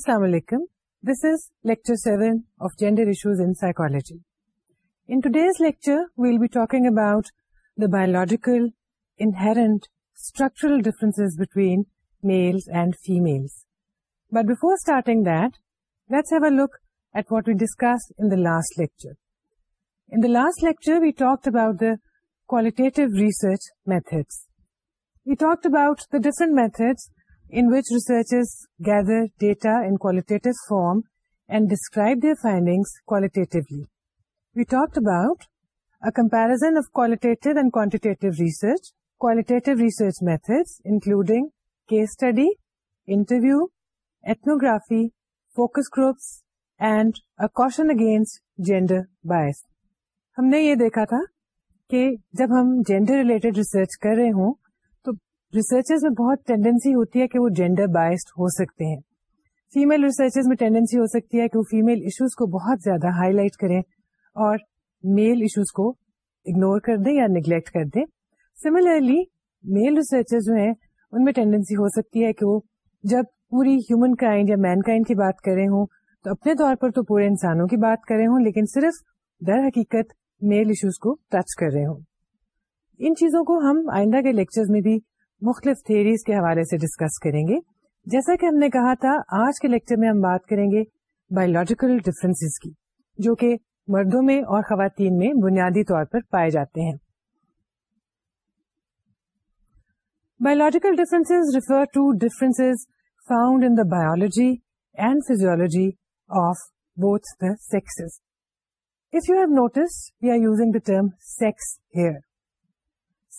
Assalamu alaikum. This is lecture 7 of Gender Issues in Psychology. In today's lecture, we'll be talking about the biological, inherent, structural differences between males and females. But before starting that, let's have a look at what we discussed in the last lecture. In the last lecture, we talked about the qualitative research methods. We talked about the different methods in which researchers gather data in qualitative form and describe their findings qualitatively. We talked about a comparison of qualitative and quantitative research, qualitative research methods including case study, interview, ethnography, focus groups and a caution against gender bias. ہم نے یہ دیکھا تھا کہ جب ہم gender related research کر رہے ہوں ریسرچز میں بہت ٹینڈینسی ہوتی ہے کہ وہ جینڈر بائسڈ ہو سکتے ہیں فیمل ریسرچرز میں ٹینڈینسی ہو سکتی ہے کہ وہ فیمل ایشوز کو بہت زیادہ ہائی لائٹ کریں اور میل ایشوز کو اگنور کر دیں یا نیگلیکٹ کر دیں سملرلی میل ریسرچر جو ہیں ان میں ٹینڈینسی ہو سکتی ہے کہ وہ جب پوری ہیومن کائنڈ یا مین کائنڈ کی بات کرے ہوں تو اپنے طور پر تو پورے انسانوں کی بات کرے ہوں لیکن صرف در حقیقت میل ایشوز کو ٹچ کر رہے ہوں ان چیزوں کو ہم آئندہ کے لیکچر میں بھی مختلف تھیریز کے حوالے سے ڈسکس کریں گے جیسا کہ ہم نے کہا تھا آج کے لیکچر میں ہم بات کریں گے بایولوجیکل ڈفرینس کی جو کہ مردوں میں اور خواتین میں بنیادی طور پر پائے جاتے ہیں biological difference refer to difference found in the biology and physiology of both the sexes if you have we you are using the term sex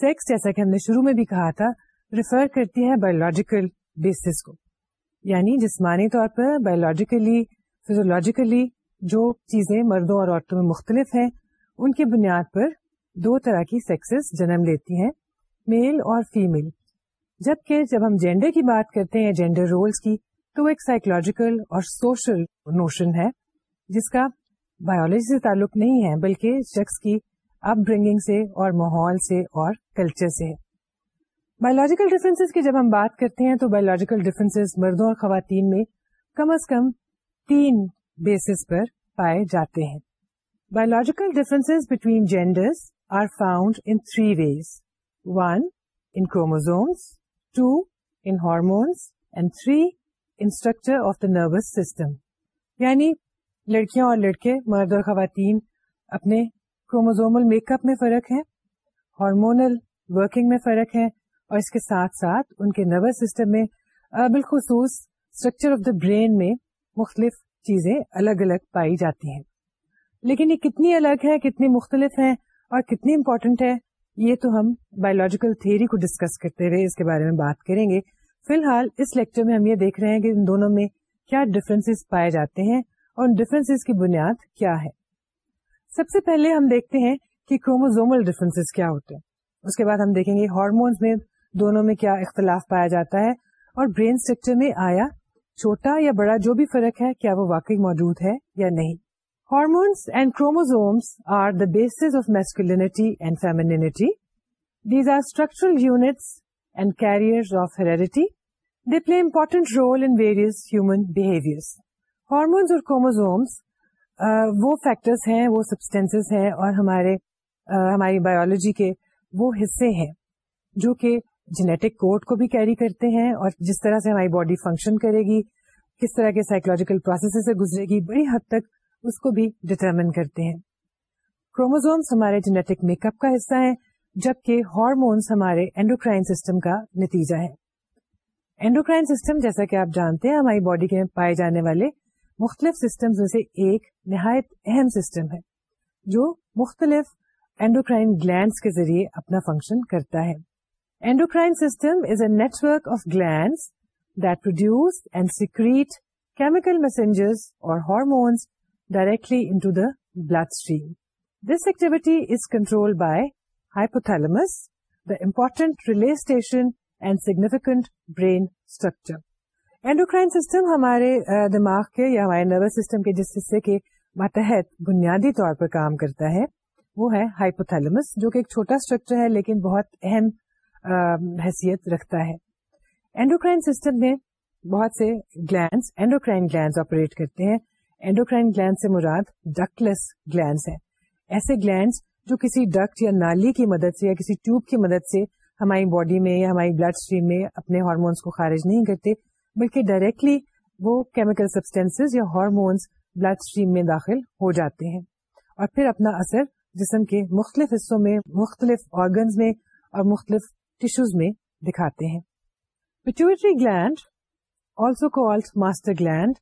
Sex, جیسا کہ ہم نے شروع میں بھی کہا تھا ریفر کرتی ہے بایولوجیکل بیسس کو یعنی جسمانی طور پر بایولوجیکلی فیزولوجیکلی جو چیزیں مردوں اور عورتوں میں مختلف ہیں ان کی بنیاد پر دو طرح کی سیکسز جنم لیتی ہیں میل اور فیمل جبکہ جب ہم جینڈر کی بات کرتے ہیں جینڈر رولز کی تو ایک سائیکولوجیکل اور سوشل نوشن ہے جس کا بایولوجی سے تعلق نہیں ہے بلکہ شخص کی اپ برنگنگ سے اور ماحول سے اور کلچر سے ہے بایولوجیکل ڈفرینس کی جب ہم بات کرتے ہیں تو بایولوجیکل ڈفرینس مردوں اور خواتین میں کم از کم تین بیسس پر پائے جاتے ہیں biological difference between genders are found in three ways one in chromosomes two in hormones and three in structure of the nervous system یعنی لڑکیاں اور لڑکے مرد اور خواتین اپنے کروموزومل میک اپ میں فرق ہے ہارمونل ورکنگ میں فرق ہے اور اس کے ساتھ ساتھ ان کے نروس سسٹم میں بالخصوص اسٹرکچر آف دا برین میں مختلف چیزیں الگ الگ پائی جاتی ہیں لیکن یہ کتنی الگ ہے کتنی مختلف ہیں اور کتنی امپورٹنٹ ہے یہ تو ہم بایولوجیکل تھیری کو ڈسکس کرتے ہوئے اس کے بارے میں بات کریں گے فی الحال اس لیکچر میں ہم یہ دیکھ رہے ہیں کہ ان دونوں میں کیا ڈفرینس پائے جاتے ہیں اور ان ڈفرینس کی بنیاد کیا ہے سب سے پہلے ہم دیکھتے ہیں کہ کروموزومل ڈفرینس کیا ہوتے ہیں اس کے بعد ہم دیکھیں گے ہارمونس میں دونوں میں کیا اختلاف پایا جاتا ہے اور برین اسٹرکچر میں آیا چھوٹا یا بڑا جو بھی فرق ہے کیا وہ واقعی موجود ہے یا نہیں hormones and chromosomes are the base of masculinity and femininity these are structural units and carrier of heredity they play important role in various human behaviours hormones اور کروموزومس وہ فیکٹرس ہیں وہ سبسٹینسز ہیں اور ہمارے ہماری بایولوجی کے وہ حصے ہیں جو کہ جینیٹک کوڈ کو بھی کیری کرتے ہیں اور جس طرح سے ہماری باڈی فنکشن کرے گی کس طرح کے سائیکولوجیکل پروسیس سے گزرے گی بڑی حد تک اس کو بھی ڈٹرمن کرتے ہیں کروموزومس ہمارے جینیٹک میک اپ کا حصہ ہیں جبکہ ہارمونس ہمارے اینڈوکرائن سسٹم کا نتیجہ ہے اینڈوکرائن سسٹم جیسا کہ آپ جانتے ہیں ہماری باڈی کے پائے جانے والے مختلف سسٹم سے ایک نہایت اہم سسٹم ہے جو مختلف اینڈوکرائن گلینڈس کے ذریعے اپنا فنکشن کرتا ہے endocrine system is a network of glands that produce and secrete chemical messengers اور hormones directly into the bloodstream this activity is control by hypothalamus the important relay station and significant brain structure endocrine system ہمارے دماغ کے یا ہمارے nervous system کے جس حصے کے تحت بنیادی طور پر کام کرتا ہے وہ ہے ہائپوتھلمس جو کہ ایک چھوٹا اسٹرکچر ہے لیکن بہت اہم حیثیت رکھتا ہے اینڈوکرائن سسٹم میں بہت سے اینڈوکرائن آپریٹ کرتے ہیں اینڈوکرائن گلینڈ سے مراد ڈکلس گلینڈس ہیں ایسے گلینڈس جو کسی ڈکٹ یا نالی کی مدد سے یا کسی ٹیوب کی مدد سے ہماری باڈی میں یا ہماری بلڈ اسٹریم میں اپنے ہارمونس کو خارج نہیں کرتے بلکہ ڈائریکٹلی وہ کیمیکل سبسٹینسز یا ہارمونس بلڈ اسٹریم میں داخل ہو جاتے ہیں اور پھر اپنا اثر جسم کے مختلف حصوں میں مختلف آرگنز میں اور مختلف ٹیشوز میں دکھاتے ہیں pituitary gland also called master gland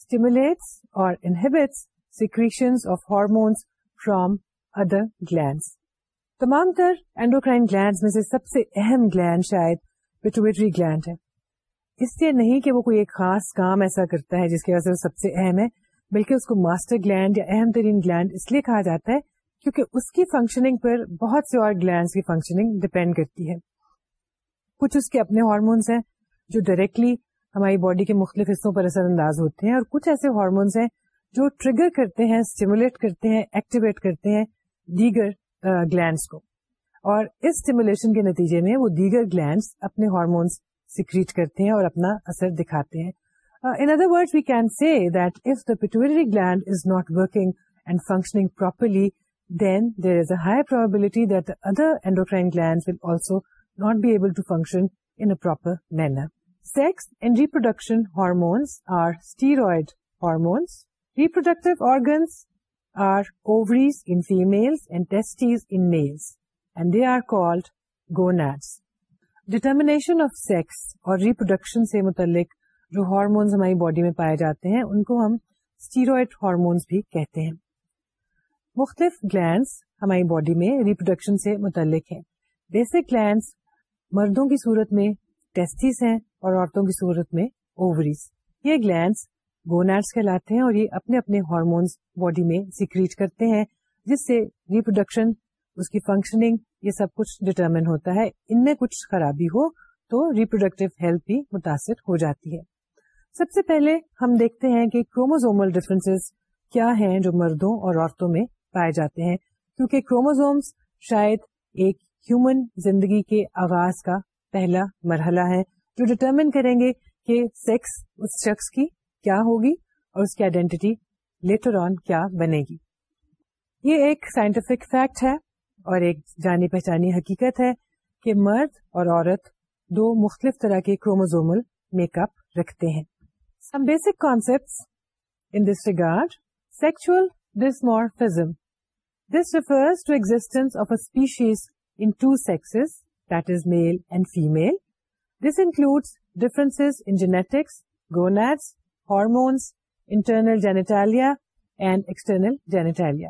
stimulates اور inhibits secretion of hormones from other glands تمام تر اینڈوکرائن گلینڈ میں سے سب سے اہم گلینڈ شاید پیٹویٹری گلینڈ ہے اس لیے نہیں کہ وہ کوئی ایک خاص کام ایسا کرتا ہے جس کی وجہ سے وہ سب سے اہم ہے بلکہ اس کو ماسٹر گلینڈ یا اہم ترین گلینڈ اس لیے کہا جاتا ہے کیونکہ اس کی فنکشننگ پر بہت سے اور گلینڈ کی فنکشننگ ڈپینڈ کرتی ہے کچھ اس کے اپنے ہارمونس ہیں جو ڈائریکٹلی ہماری باڈی کے مختلف حصوں پر اثر انداز ہوتے ہیں اور کچھ ایسے ہارمونس ہیں جو ٹریگر کرتے ہیں اسٹیمولیٹ کرتے ہیں ایکٹیویٹ کرتے ہیں دیگر گلینڈس کو اور اس اسٹیمولیشن کے نتیجے میں وہ دیگر گلینڈس اپنے ہارمونس سیکریٹ کرتے ہیں اور اپنا اثر دکھاتے ہیں in other word we can see that if the pituitary gland is not working and functioning properly then there is a endocrine probability will also not be able to function in a proper manner sex and reproduction hormones are steroid hormones reproductive organs are call male they are called gonads determination of sex اور reproduction سے متعلق جو hormones ہماری body میں پائے جاتے ہیں ان کو ہم اسٹیروئڈ ہارمونس بھی کہتے ہیں مختلف گلینڈس ہماری باڈی میں ریپروڈکشن سے متعلق ہے بیسک گلینڈس مردوں کی صورت میں ٹیسٹیز ہیں اور عورتوں کی صورت میں اووریز یہ گلینڈس گونیٹس کہلاتے ہیں اور یہ اپنے اپنے ہارمونس باڈی میں سیکریٹ کرتے ہیں جس سے ریپروڈکشن اس کی فنکشننگ یہ سب کچھ ڈٹرمن ہوتا ہے ان میں کچھ خرابی ہو تو ریپروڈکٹیو ہیلتھ بھی متاثر ہو جاتی ہے سب سے پہلے ہم دیکھتے ہیں کہ کروموزومل ڈفرینس کیا ہیں جو مردوں اور عورتوں میں پائے جاتے ہیں کیونکہ کروموزومس شاید ایک ہیومن زندگی کے آغاز کا پہلا مرحلہ ہے جو ڈٹرمن کریں گے کہ سیکس اس شخص کی کیا ہوگی اور اس کی آئیڈینٹی لیٹر آن کیا بنے گی یہ ایک سائنٹیفک فیکٹ ہے اور ایک جانی پہچانی حقیقت ہے کہ مرد اور عورت دو مختلف طرح کے کروموزومل میک اپ رکھتے ہیں some basic concept in this regard sexual dimorphism this refers to existence of a species in two male and is male and female in includes gonads, in internal gonads hormones internal genitalia. Sexual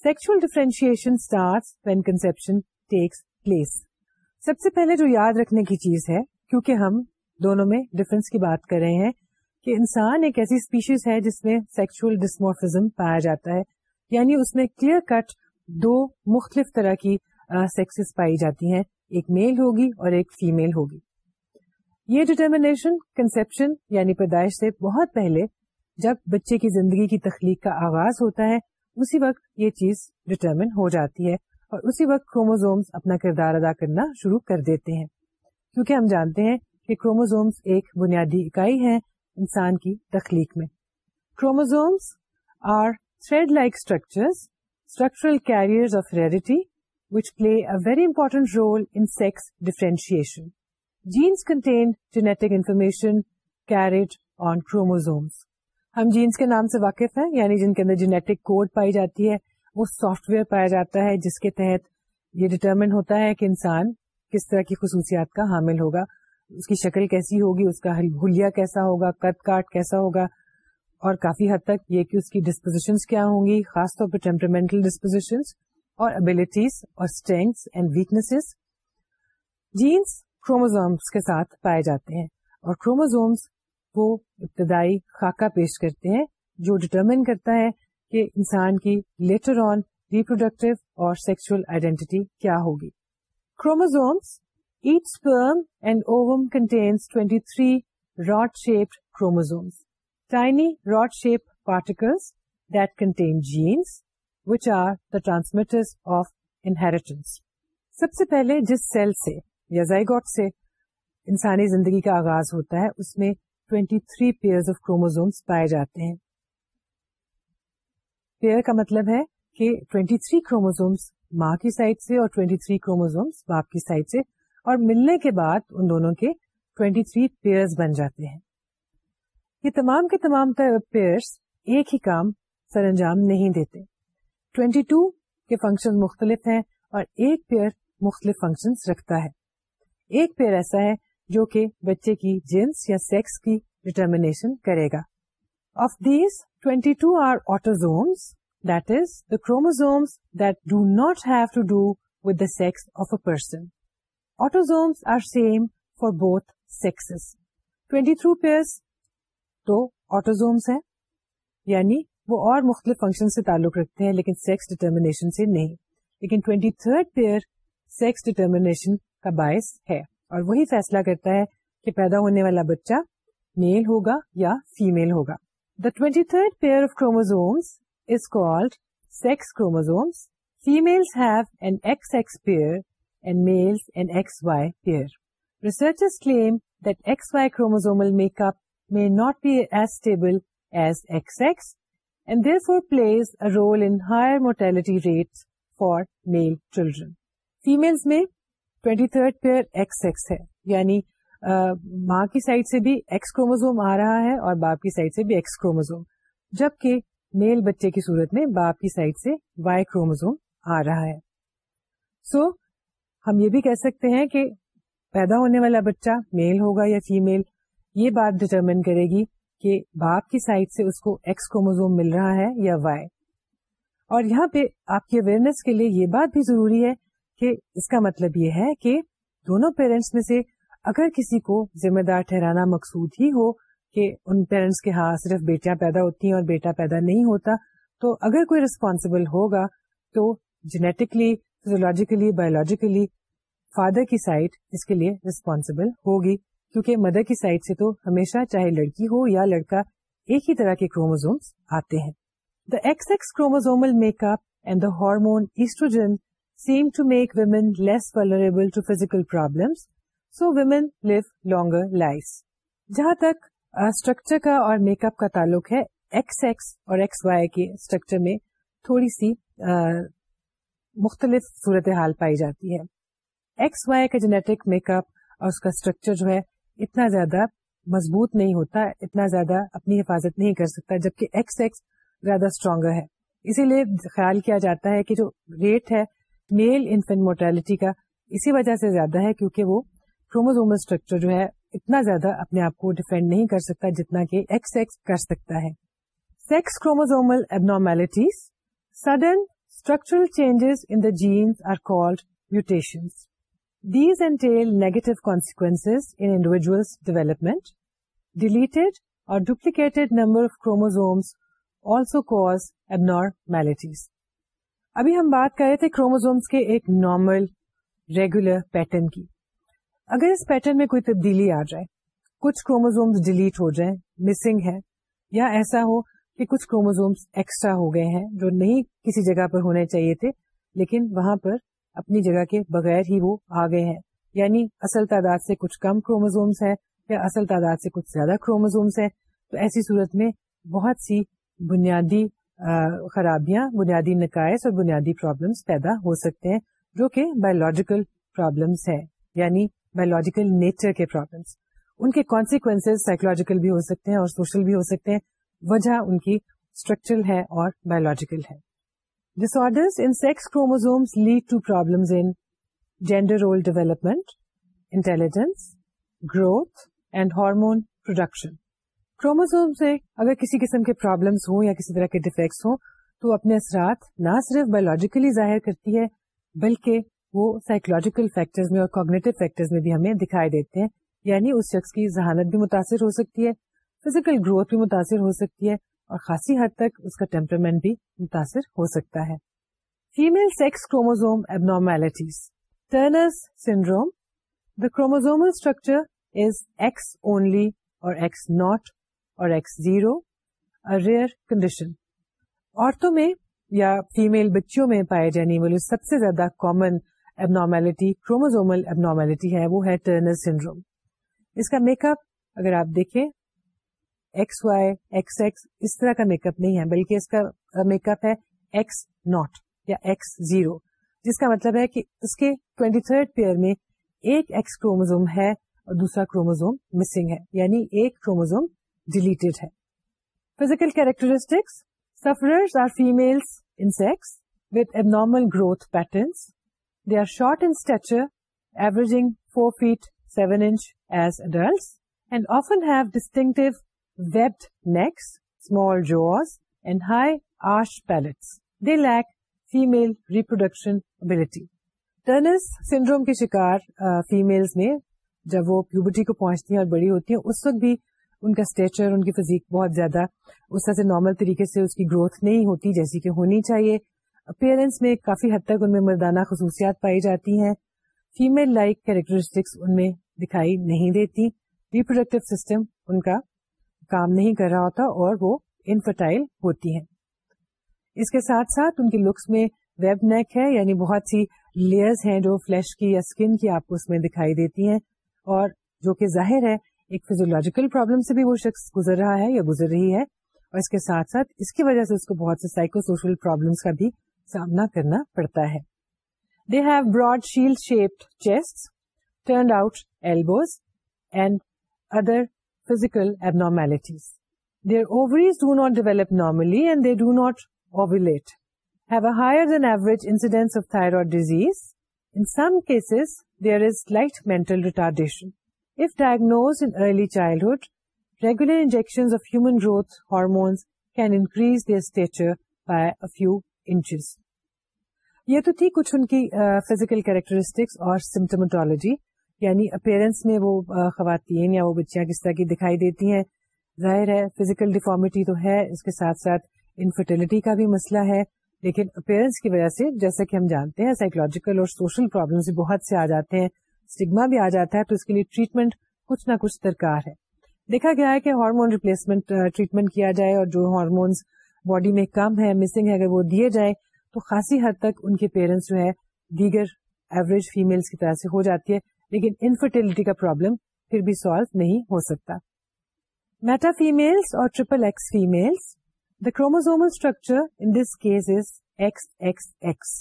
sexual starts when conception takes place سب سے پہلے جو یاد رکھنے کی چیز ہے کیونکہ ہم دونوں میں ڈفرینس کی بات کر رہے ہیں کہ انسان ایک ایسی اسپیشیز ہے جس میں سیکچل ڈسمورفیزم پایا جاتا ہے یعنی اس میں کلیئر کٹ دو مختلف طرح کی سیکسز پائی جاتی ہیں ایک میل ہوگی اور ایک فیمیل ہوگی یہ ڈٹرمنیشن کنسپشن یعنی پیدائش سے بہت پہلے جب بچے کی زندگی کی تخلیق کا آغاز ہوتا ہے اسی وقت یہ چیز ڈٹرمن ہو جاتی ہے اور اسی وقت کروموزومس اپنا کردار ادا کرنا شروع کر دیتے ہیں کیونکہ ہم جانتے ہیں کہ کروموزومس ایک بنیادی اکائی ہے انسان کی تخلیق میں chromosomes are thread like structure structural carrier of heredity which play a very important role in sex differentiation genes contain genetic information carried اور ہم جینس کے نام سے واقف ہیں یعنی جن کے اندر جینیٹک کوڈ پائی جاتی ہے وہ سافٹ ویئر پایا جاتا ہے جس کے تحت یہ ڈیٹرمن ہوتا ہے کہ انسان کس طرح کی خصوصیات کا حامل ہوگا اس کی شکل کیسی ہوگی اس کا ہولیا کیسا ہوگا کٹ کاٹ کیسا ہوگا اور کافی حد تک یہ کہ اس کی ڈسپوزیشنس کیا ہوں گی خاص طور پر ٹیمپرمنٹل ڈسپوزیشنس اور ابلیٹیز اور strengths and weaknesses genes chromosomes کے ساتھ پائے جاتے ہیں اور کروموزومس کو ابتدائی خاکہ پیش کرتے ہیں جو ڈٹرمن کرتا ہے کہ انسان کی لیٹر آن ریپروڈکٹیو اور سیکچل آئیڈینٹی کیا ہوگی chromosomes each sperm and ovum contains twenty three rod shaped chromosomes tiny rod shape particles that contain genes which are the inheritance. سب سے پہلے جس سیل سے یا زائگوٹ سے انسانی زندگی کا آغاز ہوتا ہے اس میں 23 تھری پیئر آف کروموزومس پائے جاتے ہیں پیئر کا مطلب ہے کہ 23 تھری کروموزومس ماں کی سائڈ سے اور 23 تھری کروموزومس باپ کی سائڈ سے اور ملنے کے بعد ان دونوں کے 23 تھری پیئر بن جاتے ہیں یہ تمام کے تمام پیئرس ایک ہی کام سر انجام نہیں دیتے ٹوینٹی ٹو کے فنکشن مختلف ہیں اور ایک پیئر مختلف فنکشن رکھتا ہے ایک پیئر ایسا ہے جو کہ بچے کی جنس یا سیکس کی ڈیٹرمیشن کرے گا of these twenty two are autosomes that is the chromosomes that do not have to do with the sex of a person autosomes are same for both sex twenty three pair تو autosomes ہیں یعنی وہ اور مختلف function سے تعلق رکھتے ہیں لیکن سیکس ڈیٹرمیشن سے نہیں لیکن twenty third pair sex determination کا باعث ہے اور وہی فیصلہ کرتا ہے کہ پیدا ہونے والا بچہ میل ہوگا یا فیمل ہوگا the twenty third pair of chromosomes is called sex chromosomes have an X X X pair and and males Y pair researchers claim that X Y chromosomal make up میں not pair as stable as X and therefore plays role in higher mortality rate for male children female میں twenty third pair X X ہے یعنی ماں کی side سے بھی x chromosome آ رہا ہے اور باپ کی سائڈ سے بھی ایکس کروموزوم جبکہ میل بچے کی صورت میں باپ کی سائڈ سے وائی کروموزوم آ رہا ہے سو ہم یہ بھی کہہ سکتے ہیں کہ پیدا ہونے والا بچہ میل ہوگا یا فیمل یہ بات ڈٹرمن کرے گی کہ باپ کی سائڈ سے اس کو ایکس کوموزوم مل رہا ہے یا وائی اور یہاں پہ آپ کی اویئرنیس کے لیے یہ بات بھی ضروری ہے کہ اس کا مطلب یہ ہے کہ دونوں پیرنٹس میں سے اگر کسی کو ذمہ دار ٹھہرانا مقصود ہی ہو کہ ان پیرنٹس کے ہاں صرف بیٹیاں پیدا ہوتی ہیں اور بیٹا پیدا نہیں ہوتا تو اگر کوئی ریسپانسبل ہوگا تو جینیٹکلی فیزولوجیکلی بایولوجیکلی فادر کی سائڈ اس کے لیے ریسپانسبل ہوگی کیونکہ مدر کی سائڈ سے تو ہمیشہ چاہے لڑکی ہو یا لڑکا ایک ہی طرح کے کروموزومس آتے ہیں the X X chromosomal make up and the hormone oestrogen seem to make women less to physical problem so women live longer life جہاں تک اسٹرکچر کا اور میک اپ کا تعلق ہے ایکس ایکس اور ایکس وائی کے اسٹرکچر میں تھوڑی سی مختلف صورتحال پائی جاتی ہے ایکس وائی کا جینیٹک میک اپ اور اس کا اسٹرکچر جو ہے اتنا زیادہ مضبوط نہیں ہوتا اتنا زیادہ اپنی حفاظت نہیں کر سکتا جبکہ ایکس ایکس زیادہ اسٹرانگر ہے اسی لیے خیال کیا جاتا ہے کہ جو ریٹ ہے میل انفینٹ مورٹیلٹی کا اسی وجہ سے زیادہ ہے کیونکہ وہ کروموزومل اسٹرکچر جو ہے اتنا زیادہ اپنے آپ کو ڈیفینڈ نہیں کر سکتا جتنا کہ ایکس ایکس کر سکتا ہے sex chromosomal abnormalities sudden structural changes in the genes are called mutations these entail negative consequence individual development deleted or duplicate number of chromosomes also cause اب ابھی ہم بات کر رہے تھے کروموزومس کے ایک نارمل ریگولر پیٹرن کی اگر اس پیٹرن میں کوئی تبدیلی آ جائے کچھ کروموزومس ڈیلیٹ ہو جائیں مسنگ ہے یا ایسا ہو کہ کچھ کروموزومس ایکسٹرا ہو گئے ہیں جو نہیں کسی جگہ پر ہونے چاہیے تھے لیکن وہاں پر اپنی جگہ کے بغیر ہی وہ آ گئے ہیں یعنی اصل تعداد سے کچھ کم کروموزومس ہیں یا اصل تعداد سے کچھ زیادہ کروموزومس ہیں تو ایسی صورت میں بہت سی بنیادی خرابیاں بنیادی نقائص اور بنیادی پرابلمس پیدا ہو سکتے ہیں جو کہ بایولوجیکل پرابلمس ہیں یعنی بایولوجیکل نیچر کے پرابلمس ان کے کانسیکوینس سائیکولوجیکل بھی ہو سکتے ہیں اور سوشل بھی ہو سکتے ہیں وجہ ان کی اسٹرکچرل ہے اور بایولوجیکل ہے disorders in sex chromosome lead to problem development intelligence growth and hormone production chromosome سے اگر کسی قسم کے پرابلمس ہوں یا کسی طرح کے ڈیفیکٹس ہوں تو اپنے اثرات نہ صرف بایولوجیکلی ظاہر کرتی ہے بلکہ وہ سائیکولوجیکل فیکٹرز میں اور کوگنیٹو فیکٹرز میں بھی ہمیں دکھائی دیتے ہیں یعنی اس شخص کی ذہانت بھی متاثر ہو سکتی ہے فزیکل گروتھ بھی متاثر ہو سکتی ہے اور خاصی حد تک اس کا ٹیمپرمنٹ بھی متاثر ہو سکتا ہے female sex chromosome normalities Turner's syndrome the chromosomal structure is X only or X not or X zero rare condition عورتوں میں یا فیمل بچیوں میں پائے جانے والی سب سے زیادہ کامن نارمیلٹی کروموزومل نارمیلٹی ہے وہ ہے ٹرنر سنڈروم اس کا میک اپ اگر آپ دیکھیں ایکس ایکس ایکس وائی اس طرح کا میک اپ نہیں ہے بلکہ اس کا میک اپ ہے ایکس ناٹ یا ایکس زیرو جس کا مطلب ہے کہ اس کے ٹوینٹی تھرڈ پیئر میں ایک ایکس کروموزوم ہے اور دوسرا کروموزوم مسنگ ہے یعنی ایک کروموزوم ڈیلیٹڈ ہے physical characteristics sufferers are female in with abnormal growth patterns they are short in stature averaging four feet seven inch as adults and often have distinct web necks small this and high arch palates they lack female reproduction ability Turner's syndrome کے شکار female میں جب وہ پیوبٹی کو پہنچتی ہیں اور بڑی ہوتی ہیں اس وقت بھی ان کا اسٹیچر ان کی فزیک بہت زیادہ اس طرح سے نارمل طریقے سے اس کی گروتھ نہیں ہوتی جیسی کہ ہونی چاہیے اپئرنس میں کافی حد تک ان میں مردانہ خصوصیات پائی جاتی ہیں فیمل لائک کیریکٹرسٹکس ان میں دکھائی نہیں دیتی ریپروڈکٹیو سسٹم ان کا کام نہیں کر رہا ہوتا اور وہ انفرٹائل ہوتی ہیں اس کے ساتھ ساتھ ان کی لکس میں ویب نیک ہے یعنی بہت سی لیئرز ہیں جو فلیش کی یا اسکن کی آپ کو اس میں دکھائی دیتی ہیں اور جو کہ ظاہر ہے ایک فیزیولوجیکل پرابلم سے بھی وہ شخص گزر رہا ہے یا گزر رہی ہے اور اس کے ساتھ ساتھ اس کی وجہ سے اس کو بہت سے سائیکو سوشل پرابلمس کا بھی سامنا کرنا پڑتا ہے they have broad shield shaped chest turned out elbows and other facial abnormalities they over develop normally and they do not over higher than average incidence of thyroid disease in some cases there is light mental retardation if diagnose in early childhood regular injection of human growth hormones can increase this stature by a few inches یہ تو تھی کچھ ان کی physical characteristics اور سمٹمٹالوجی یعنی appearance میں وہ خواتین یا وہ بچیاں کس طرح کی دکھائی دیتی ہیں ظاہر ہے فزیکل ڈیفارمیٹی تو ہے اس کے ساتھ ساتھ انفرٹیلٹی کا بھی مسئلہ ہے لیکن اپیرنس کی وجہ سے جیسا کہ ہم جانتے ہیں سائیکولوجیکل اور سوشل پرابلمس بھی بہت سے آ جاتے ہیں اسٹگما بھی آ جاتا ہے تو اس کے لیے ٹریٹمنٹ کچھ نہ کچھ درکار ہے دیکھا گیا ہے کہ ہارمون ریپلیسمنٹ ٹریٹمنٹ کیا جائے اور جو ہارمونس باڈی میں کم ہے مسنگ ہے اگر وہ دیے جائیں تو خاصی حد تک ان کے پیرنٹس جو ہے دیگر ایوریج فیملس کی طرح سے ہو جاتی ہے لیکن انفرٹیلٹی کا پرابلم پھر بھی سالو نہیں ہو سکتا metafemales or triple X females the chromosomal structure in this case is X X X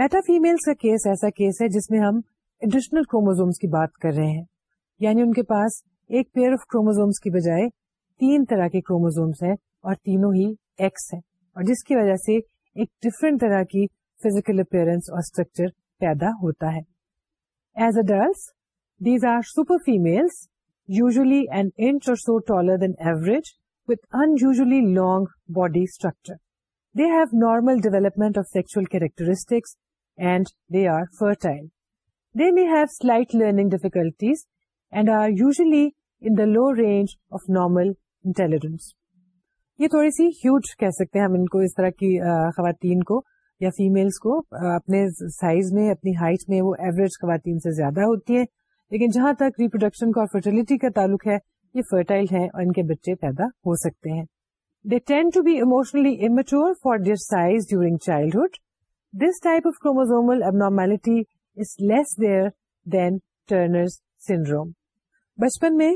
metafemales کا کیس ایسا کیس ہے جس میں ہم ایڈیشنل کروموزومس کی بات کر رہے ہیں یعنی ان کے پاس ایک پیئر آف کروموزومس کی بجائے تین طرح کے کروموزومس ہیں اور تینوں ہی ایکس ہیں اور جس کی وجہ سے ایک ڈفرینٹ طرح کی فزیکل اپیئرنس اور اسٹرکچر پیدا ہوتا ہے as adults these are super females usually and inch or so taller than average with unusually long long body structure they have normal development of sexual characteristics and they are fertile they have have learning learning difficulties and usually are the in the low range of normal یہ تھوڑی سی huge کہہ سکتے ہیں ہم ان کو اس طرح کی خواتین کو یا فیمیلس کو اپنے سائز میں اپنی ہائٹ میں وہ ایوریج خواتین سے زیادہ ہوتی ہیں لیکن جہاں تک ریپروڈکشن کا اور فرٹیلٹی کا تعلق ہے یہ فرٹائل ہیں اور ان کے بچے پیدا ہو سکتے ہیں they tend to be emotionally immature for their size during childhood this type of chromosomal abnormality is less there than Turner's syndrome بچپن میں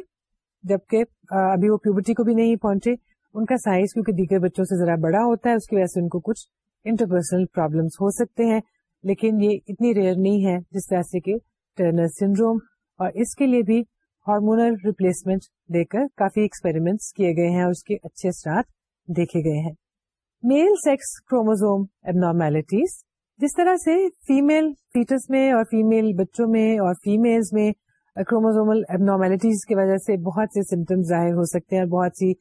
جبکہ ابھی وہ پیوبرٹی کو بھی نہیں پہنچے ان کا سائز کیونکہ دیگر بچوں سے ذرا بڑا ہوتا ہے اس کی وجہ سے ان کو کچھ انٹرپرسنل پرابلمس ہو سکتے ہیں لیکن یہ اتنی ریئر نہیں ہے جس طرح سے کہ ٹرنر سنڈروم اور اس کے لیے بھی ہارمونل ریپلیسمنٹ دے کر کافی ایکسپیریمنٹس کیے گئے ہیں اور اس کے اچھے اثرات دیکھے گئے ہیں میل سیکس کروموزوم کروموزوملٹیز جس طرح سے فیمل فیٹس میں اور فیمل بچوں میں اور فیمل میں کروموزومل ایبنارملٹیز کی وجہ سے بہت سے سمٹمز ظاہر ہو سکتے ہیں اور بہت سی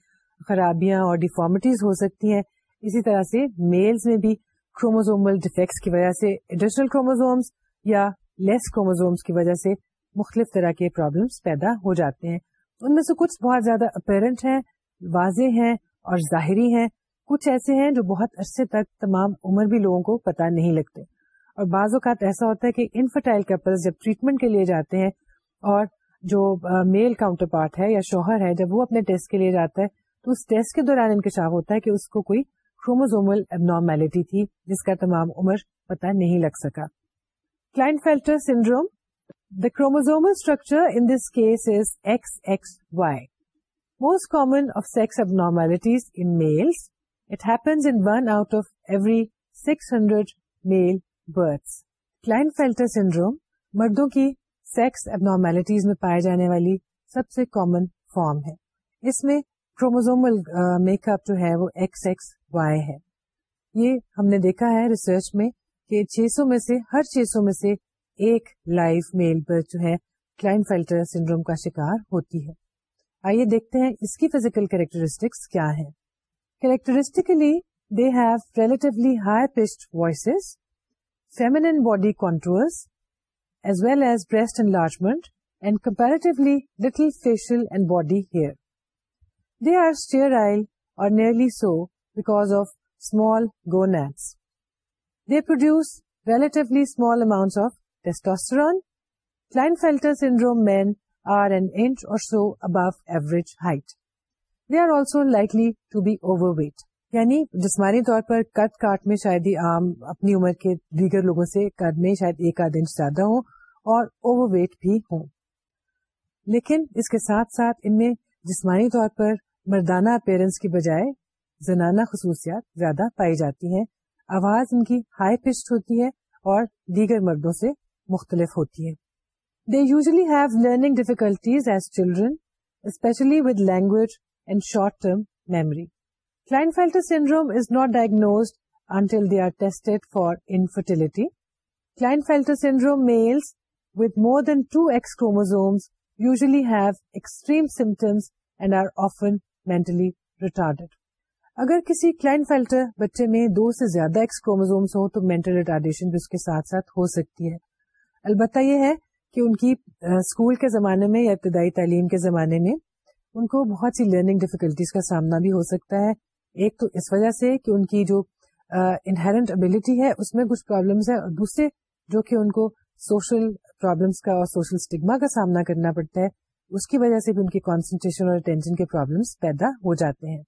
خرابیاں اور ڈیفارمیٹیز ہو سکتی ہیں اسی طرح سے میلز میں بھی کروموزومل ڈیفیکٹس کی وجہ سے ایڈیشنل کروموزومس کروموزومس یا لیس کی وجہ سے مختلف طرح کے پرابلمس پیدا ہو جاتے ہیں ان میں سے کچھ بہت زیادہ اپیرنٹ ہیں واضح ہیں اور ظاہری ہیں کچھ ایسے ہیں جو بہت عرصے تک تمام عمر بھی لوگوں کو پتا نہیں لگتے اور بعض اوقات ایسا ہوتا ہے کہ انفرٹائل کپل جب ٹریٹمنٹ کے لیے جاتے ہیں اور جو میل کاؤنٹر پارٹ ہے یا شوہر ہے جب وہ اپنے ٹیسٹ کے لیے جاتا ہے تو اس ٹیسٹ کے دوران انکشاف ہوتا ہے کہ اس کو کوئی کروموزومل اب نارمیلٹی تھی جس کا تمام عمر پتا نہیں لگ سکا Klinefelter syndrome the chromosomal structure in this case is X X Y most common of sex abnormalities in male it happens in one out of every six hundred male Klinefelter syndrome مردوں کی sex اب normalities میں پائے جانے والی سب سے common form ہے اس میں کروموزومل میک اپ جو ہے وہ ایکس ایکس وائی ہے یہ ہم نے دیکھا ہے ریسرچ میں کہ چھ سو میں سے ہر چھ سو میں سے ایک لائف میل پر جو ہے کلائن فلٹر سنڈروم کا شکار ہوتی ہے آئیے دیکھتے ہیں اس کی فیزیکل کیریکٹرسٹکس کیا ہے characteristically they have relatively high pitched voices feminine body control as well as breast enlargement and comparatively little facial and body hair they are sterile or nearly so amounts of testosterone. Small syndrome of are an or so above average height they are also likely to be overweight یعنی جسمانی طور پر کد کاٹ میں شاید ہی عام اپنی عمر کے دیگر لوگوں سے کد میں شاید ایک آدھ انچ زیادہ ہوں اور اوور ویٹ بھی ہوں لیکن اس کے ساتھ ساتھ ان میں جسمانی طور پر مردانہ اپیرنس کی بجائے زنانہ خصوصیات زیادہ پائی جاتی ہیں آواز ان کی ہائی پسٹ ہوتی ہے اور دیگر مردوں سے مختلف ہوتی ہے they usually have learning difficulties as children especially with language and short term memory Klinefelter syndrome is not diagnose until they are tested for infertility Klinefelter syndrome males with more than two X chromosomes usually have extreme symptoms and are often mentally retarded اگر کسی Klein فیلٹر بچے میں دو سے زیادہ x chromosomes ہوں تو mental retardation بھی اس کے ساتھ ساتھ ہو سکتی ہے البتہ یہ ہے کہ ان کی اسکول کے زمانے میں یا ابتدائی تعلیم کے زمانے میں ان کو بہت سی لرننگ ڈیفیکلٹیز کا سامنا بھی ہو سکتا ہے ایک تو اس وجہ سے کہ ان کی جو انہرنٹ ابلٹی ہے اس میں کچھ پرابلمس ہے اور دوسرے جو کہ ان کو سوشل پرابلمس کا اور سوشل اسٹگما کا سامنا کرنا پڑتا ہے اس کی وجہ سے بھی ان کی کانسنٹریشن اور اٹینشن کے پرابلمس پیدا ہو جاتے ہیں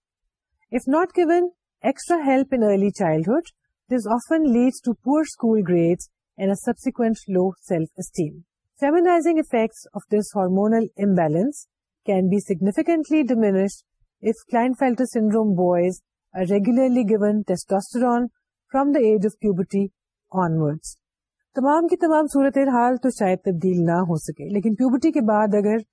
if not given extra help in early childhood this often lead to poor school grade and a subsequent low self esteem feminising effects of this hormonal imbalance can be significantly diminish if Klinefelter syndrome boys are regularly given testosterone from the age of کیوبٹی onward تمام کی تمام صورت حال تو شاید تبدیل نہ ہو سکے لیکن پیوبرٹی کے بعد اگر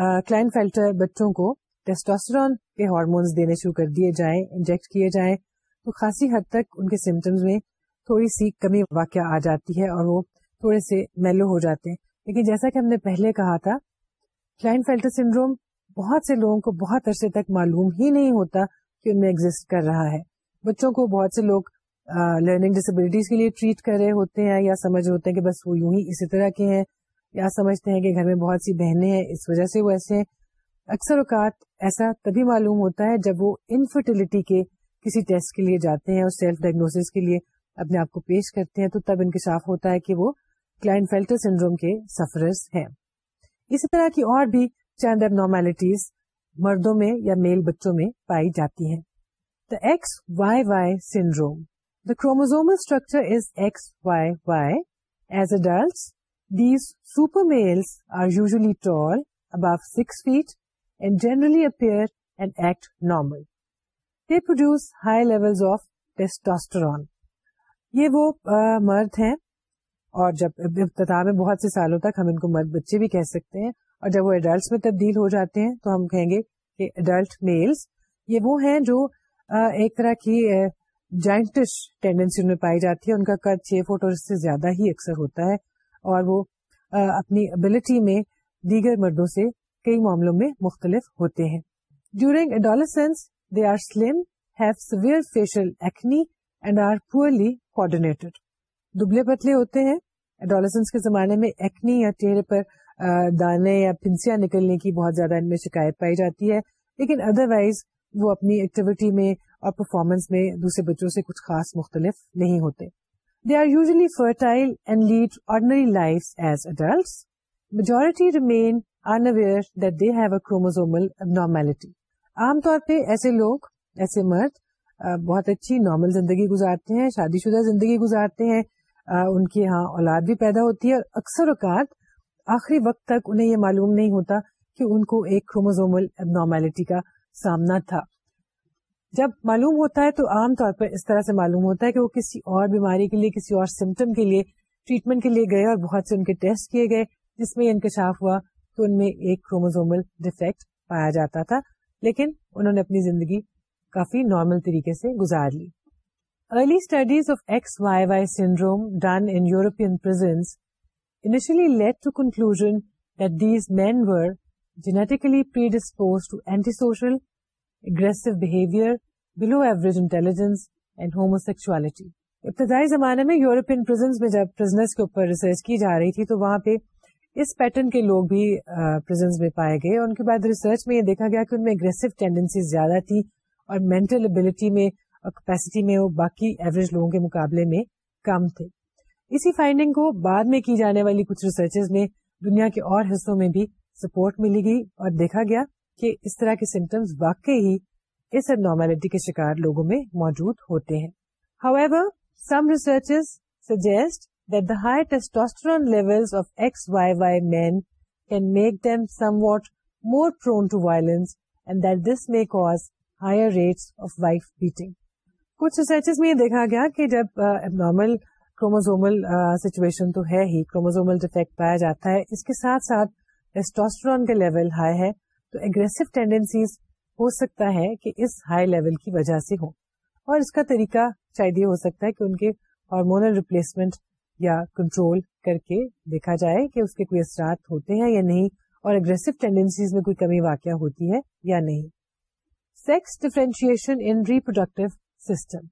کلائن فیلٹر بچوں کو ٹیسٹوسٹرون کے ہارمونس دینے شروع کر دیے جائیں انجیکٹ کیے جائیں تو خاصی حد تک ان کے سمٹمس میں تھوڑی سی کمی واقع آ جاتی ہے اور وہ تھوڑے سے میلو ہو جاتے ہیں لیکن جیسا کہ ہم نے پہلے کہا تھا کلائن فیلٹر سنڈروم بہت سے لوگوں کو بہت عرصے تک معلوم ہی نہیں ہوتا کہ ان میں ایگزٹ کر رہا ہے بچوں کو بہت سے لوگ لرننگ ڈسبلٹیز کے لیے ٹریٹ کر رہے ہوتے ہیں یا سمجھ ہوتے ہیں کہ بس وہ یوں ہی اسی طرح کے ہیں یا سمجھتے ہیں کہ گھر میں بہت سی بہنیں ہیں اس وجہ سے وہ ایسے اکثر اوقات ایسا تبھی معلوم ہوتا ہے جب وہ انفرٹیلٹی کے کسی ٹیسٹ کے لیے جاتے ہیں اور سیلف ڈائگنوس کے لیے اپنے آپ کو پیش کرتے ہیں تو تب انکشاف ہوتا ہے کہ وہ کلائن فیلٹر سنڈروم کے سفرز ہیں اسی طرح کی اور بھی اب نارمیلٹیز مردوں میں یا میل بچوں میں پائی جاتی ہیں the X Y Y syndrome the chromosomal structure is X Y Y as adult produce high level of testosterone. یہ وہ مرد ہیں اور جب ابتدا میں بہت سے سالوں تک ہم ان کو مرد بچے بھی کہہ سکتے ہیں اور جب وہ ایڈلٹس میں تبدیل ہو جاتے ہیں تو ہم کہیں گے کہ ایڈلٹ میلس یہ وہ ہیں جو ایک طرح کی جائنٹش ٹینڈینسی میں پائی جاتی ہے ان کا کر چھ فٹ اور اس سے زیادہ ہی اکثر ہوتا ہے اور وہ اپنی ابلٹی میں دیگر مردوں سے کئی معاملوں میں مختلف ہوتے ہیں during they are are slim have severe acne and coordinated دبلے پتلے ہوتے ہیں ایڈالسنس کے زمانے میں ایکنی یا چہرے پر دانے یا پنسیاں نکلنے کی بہت زیادہ ان میں شکایت پائی جاتی ہے لیکن ادروائز وہ اپنی ایکٹیویٹی میں اور پرفارمنس میں دوسرے بچوں سے کچھ خاص مختلف نہیں ہوتے they are usually fertile and lead ordinary life as adults majority remained a chromosomal abnormality عام طور پہ ایسے لوگ ایسے مرد بہت اچھی نارمل زندگی گزارتے ہیں شادی شدہ زندگی گزارتے ہیں ان کے یہاں اولاد بھی پیدا ہوتی ہے اور اکثر اوقات آخری وقت تک انہیں یہ معلوم نہیں ہوتا کہ ان کو ایک کروموزومل اب نارمیلٹی کا سامنا تھا جب معلوم ہوتا ہے تو عام طور پر اس طرح سے معلوم ہوتا ہے کہ وہ کسی اور بیماری کے لیے کسی اور سمٹم کے لیے ٹریٹمنٹ کے لیے گئے اور بہت سے ان کے ٹیسٹ کیے گئے جس میں انکشاف ہوا تو ان میں ایک کروموزومل ڈیفیکٹ پایا جاتا تھا لیکن انہوں نے اپنی زندگی کافی نارمل طریقے سے گزار لی early studies of X Y Y syndrome done in prisons initially led to conclude that these men were genetically predisposed to antisocial aggressive behaviour below average intelligence and homosexuality ابتدائی زمانے میں پرزنس میں جب presence کے research کی جا رہی تھی تو وہاں پہ پیٹرن کے لوگ بھی پرزنس میں پائے گئے اور ان کے بعد ریسرچ میں یہ دیکھا گیا کہ ان میں اگریسو ٹینڈینسی زیادہ تھی اور مینٹل ابلٹی میں اور کیپیسٹی میں وہ باقی ایوریج لوگوں کے مقابلے میں کم تھے اسی فائنڈنگ کو بعد میں کی جانے والی کچھ ریسرچز میں دنیا کے اور حصوں میں بھی سپورٹ ملی گئی اور دیکھا گیا کہ اس طرح کے سمٹمس واقع ہی اس ایب نارملٹی کے شکار لوگوں میں موجود ہوتے ہیں however some research suggest that the high testosterone level Y Y men can make them somewhat more prone to violence and that this may cause higher rate of wife beating کچھ research میں یہ دیکھا گیا کہ جب اب normal chromosomal situation تو ہے ہی کروموزومل ڈیفیکٹ پایا جاتا ہے اس کے ساتھ ساتھ ٹیسٹاسٹرون کے لیول ہائی ہے تو اگریسو ٹینڈینسیز ہو سکتا ہے کہ اس ہائی لیول کی وجہ سے ہو اور اس کا طریقہ شاید یہ ہو سکتا ہے کہ ان کے ہارمونل ریپلیسمنٹ یا کنٹرول کر کے دیکھا جائے کہ اس کے کوئی اثرات ہوتے ہیں یا نہیں اور اگریسو ٹینڈینسیز میں کوئی کمی واقع ہوتی ہے یا نہیں sex differentiation in reproductive system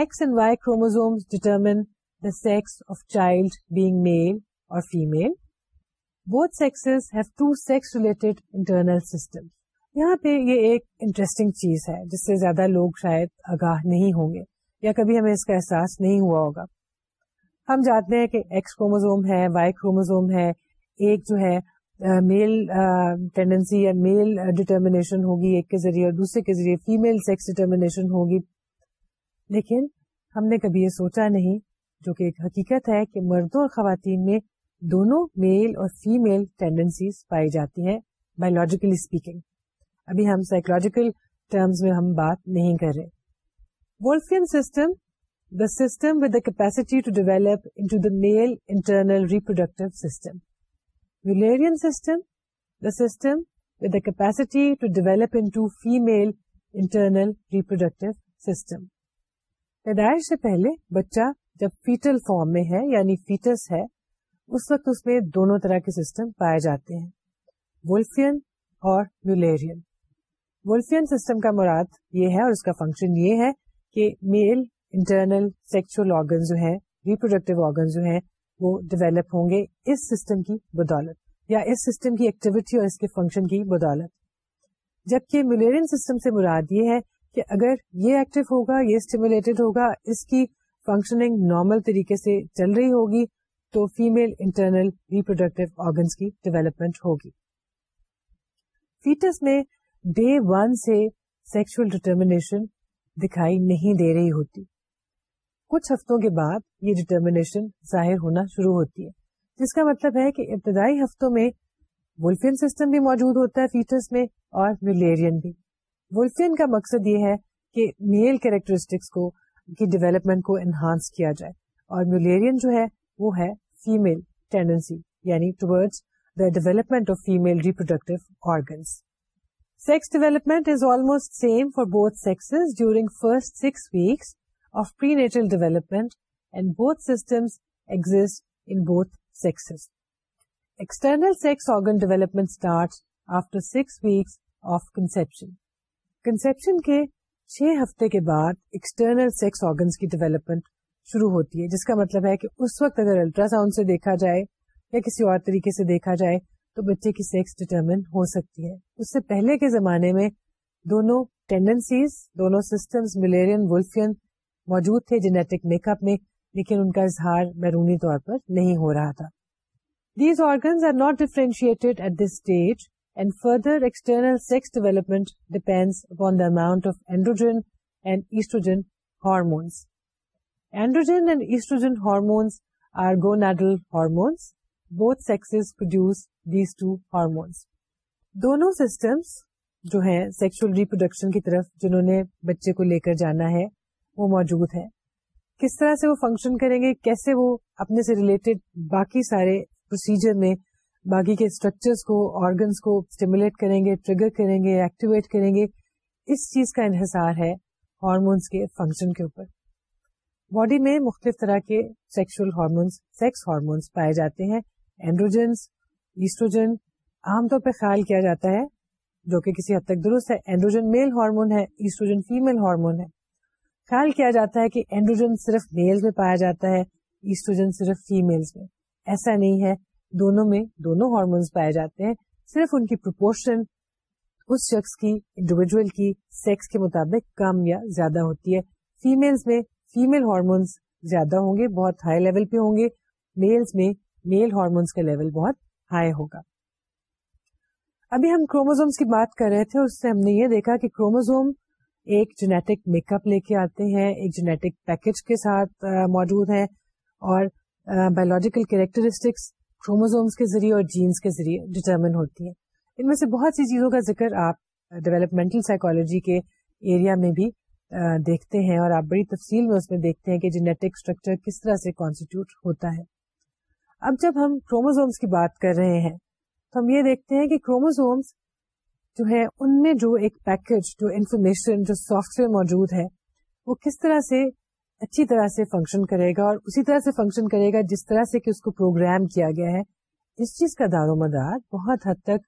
X and Y chromosome determine the sex of child being male or female both sexes have two sex related internal system یہاں پہ یہ ایک انٹرسٹنگ چیز ہے جس سے زیادہ لوگ شاید آگاہ نہیں ہوں گے یا کبھی ہمیں اس کا احساس نہیں ہوا ہوگا ہم جانتے ہیں کہ ایکس کروموزوم ہے وائی کروموزوم ہے ایک جو ہے میل ٹینڈنسی یا میل ڈیٹرمیشن ہوگی ایک کے ذریعے اور دوسرے کے ذریعے فیمل سیکس ڈٹرمیشن ہوگی لیکن ہم نے کبھی یہ سوچا نہیں جو کہ ایک حقیقت ہے کہ مردوں اور خواتین میں دونوں میل اور فیمل ٹینڈنسیز پائی جاتی ہیں بایولوجیکلی اسپیکنگ ابھی ہم سائیکولوجیکل ٹرمز میں ہم بات نہیں کر رہے Wolffian system the system with the capacity to develop into the male internal reproductive system system the system with the capacity to develop into female internal reproductive system پیدائش سے پہلے بچہ جب فیٹل فارم میں ہے یعنی فیٹس ہے اس وقت اس میں دونوں طرح کے سسٹم پائے جاتے ہیں وولفین اور میولر وولفین سسٹم کا مراد یہ ہے اور اس کا فنکشن یہ ہے کہ میل انٹرنل سیکچل آرگن جو ہیں ریپروڈکٹیو آرگن جو ہیں وہ ڈیویلپ ہوں گے اس سسٹم کی بدولت یا اس سسٹم کی ایکٹیویٹی اور اس کے فنکشن کی بدولت جبکہ میلیرئن سسٹم سے مراد یہ ہے کہ اگر یہ ایکٹیو ہوگا یہ اسٹیمولیٹڈ ہوگا اس کی فنکشننگ نارمل طریقے سے چل رہی ہوگی تو فیمل انٹرنل ریپروڈکٹیو آرگنس کی ڈیولپمنٹ ہوگی فیٹس میں ڈے ون سے سیکشل ڈٹرمنیشن دکھائی نہیں دے رہی ہوتی کچھ ہفتوں کے بعد یہ ڈٹرمنیشن ظاہر ہونا شروع ہوتی ہے جس کا مطلب ہے کہ ابتدائی ہفتوں میں ولفین سسٹم بھی موجود ہوتا ہے فیٹس میں اور ملیرین بھی وولفین کا مقصد یہ ہے کہ میل کیریکٹرسٹکس کو کی ڈیولپمنٹ کو انہانس کیا جائے اور ملیرین جو ہے وہ ہے فیمل ٹینڈنسی یعنی towards the development of female reproductive organs sex development is almost same for both سیسز during first six weeks of prenatal development and both systems exist in both sex external sex organ development start after six weeks of conception conception کے چھ ہفتے کے بعد external sex organs کی development شروع ہوتی ہے جس کا مطلب ہے کہ اس وقت اگر الٹرا ساؤنڈ سے دیکھا جائے یا کسی اور طریقے سے دیکھا جائے تو بچے کی سیکس ڈیٹرمن ہو سکتی ہے اس سے پہلے کے زمانے میں دونوں دونوں ٹینڈنسیز ملیرین موجود تھے جینیٹک میک اپ میں لیکن ان کا اظہار بیرونی طور پر نہیں ہو رہا تھا these organs are not differentiated at this stage and further external sex development depend upon the amount of androgen and oestrogen hormones androgen and oestrogen hormones are gonadal hormones both sex produce دونوں systems جو ہیں sexual reproduction کی طرف جنہوں نے بچے کو لے کر جانا ہے وہ موجود ہے کس طرح سے وہ فنکشن کریں گے کیسے وہ اپنے سے ریلیٹڈ باقی سارے پروسیجر میں باقی کے اسٹرکچرس کو آرگنس کو اسٹیمولیٹ کریں گے ٹریگر کریں گے ایکٹیویٹ کریں گے اس چیز کا انحصار ہے ہارمونس کے فنکشن کے اوپر باڈی میں مختلف طرح کے سیکشل ہارمونس سیکس ہارمونس پائے جاتے ہیں اینڈروجنس ایسٹروجن عام طور پہ خیال کیا جاتا ہے جو کہ کسی حد تک درست ہے اینڈروجن میل ہارمون ہے ایسٹروجن فیمل ہارمون ہے خیال کیا جاتا ہے کہ اینڈروجن صرف میل میں پایا جاتا ہے ایسٹروجن صرف فیمل میں ایسا نہیں ہے دونوں میں دونوں ہارمونس پائے جاتے ہیں صرف ان کی پرپورشن اس شخص کی انڈیویجل کی سیکس کے مطابق کم یا زیادہ ہوتی ہے فیملس میں فیمل ہارمونس زیادہ ہوں گے بہت ہائی لیول پہ ہوں گے میلس میں میل ہارمونس کا لیول بہت ہائی ہوگا ابھی ہم کروموزومس کی بات کر رہے تھے اس سے ہم نے یہ دیکھا کہ کروموزوم ایک جینیٹک میک اپ لے کے آتے ہیں ایک جینیٹک پیکج کے ساتھ موجود ہیں اور بایولوجیکل کیریکٹرسٹکس کروموزومس کے ذریعے اور جینس کے ذریعے ڈیٹرمن ہوتی ہیں ان میں سے بہت سی چیزوں کا ذکر آپ ڈیولپمنٹل سائیکولوجی کے ایریا میں بھی دیکھتے ہیں اور آپ بڑی تفصیل میں اس میں دیکھتے ہیں کہ جینیٹک اسٹرکچر کس طرح سے کانسٹیٹیوٹ ہوتا ہے اب جب ہم کروموزومس کی بات کر رہے ہیں تو ہم یہ دیکھتے ہیں کہ کروموزومس جو ہے ان میں جو ایک پیکج جو انفارمیشن جو سافٹ ویئر موجود ہے وہ کس طرح سے اچھی طرح سے فنکشن کرے گا اور اسی طرح سے فنکشن کرے گا جس طرح سے کہ اس کو پروگرام کیا گیا ہے اس چیز کا دار و مدار بہت حد تک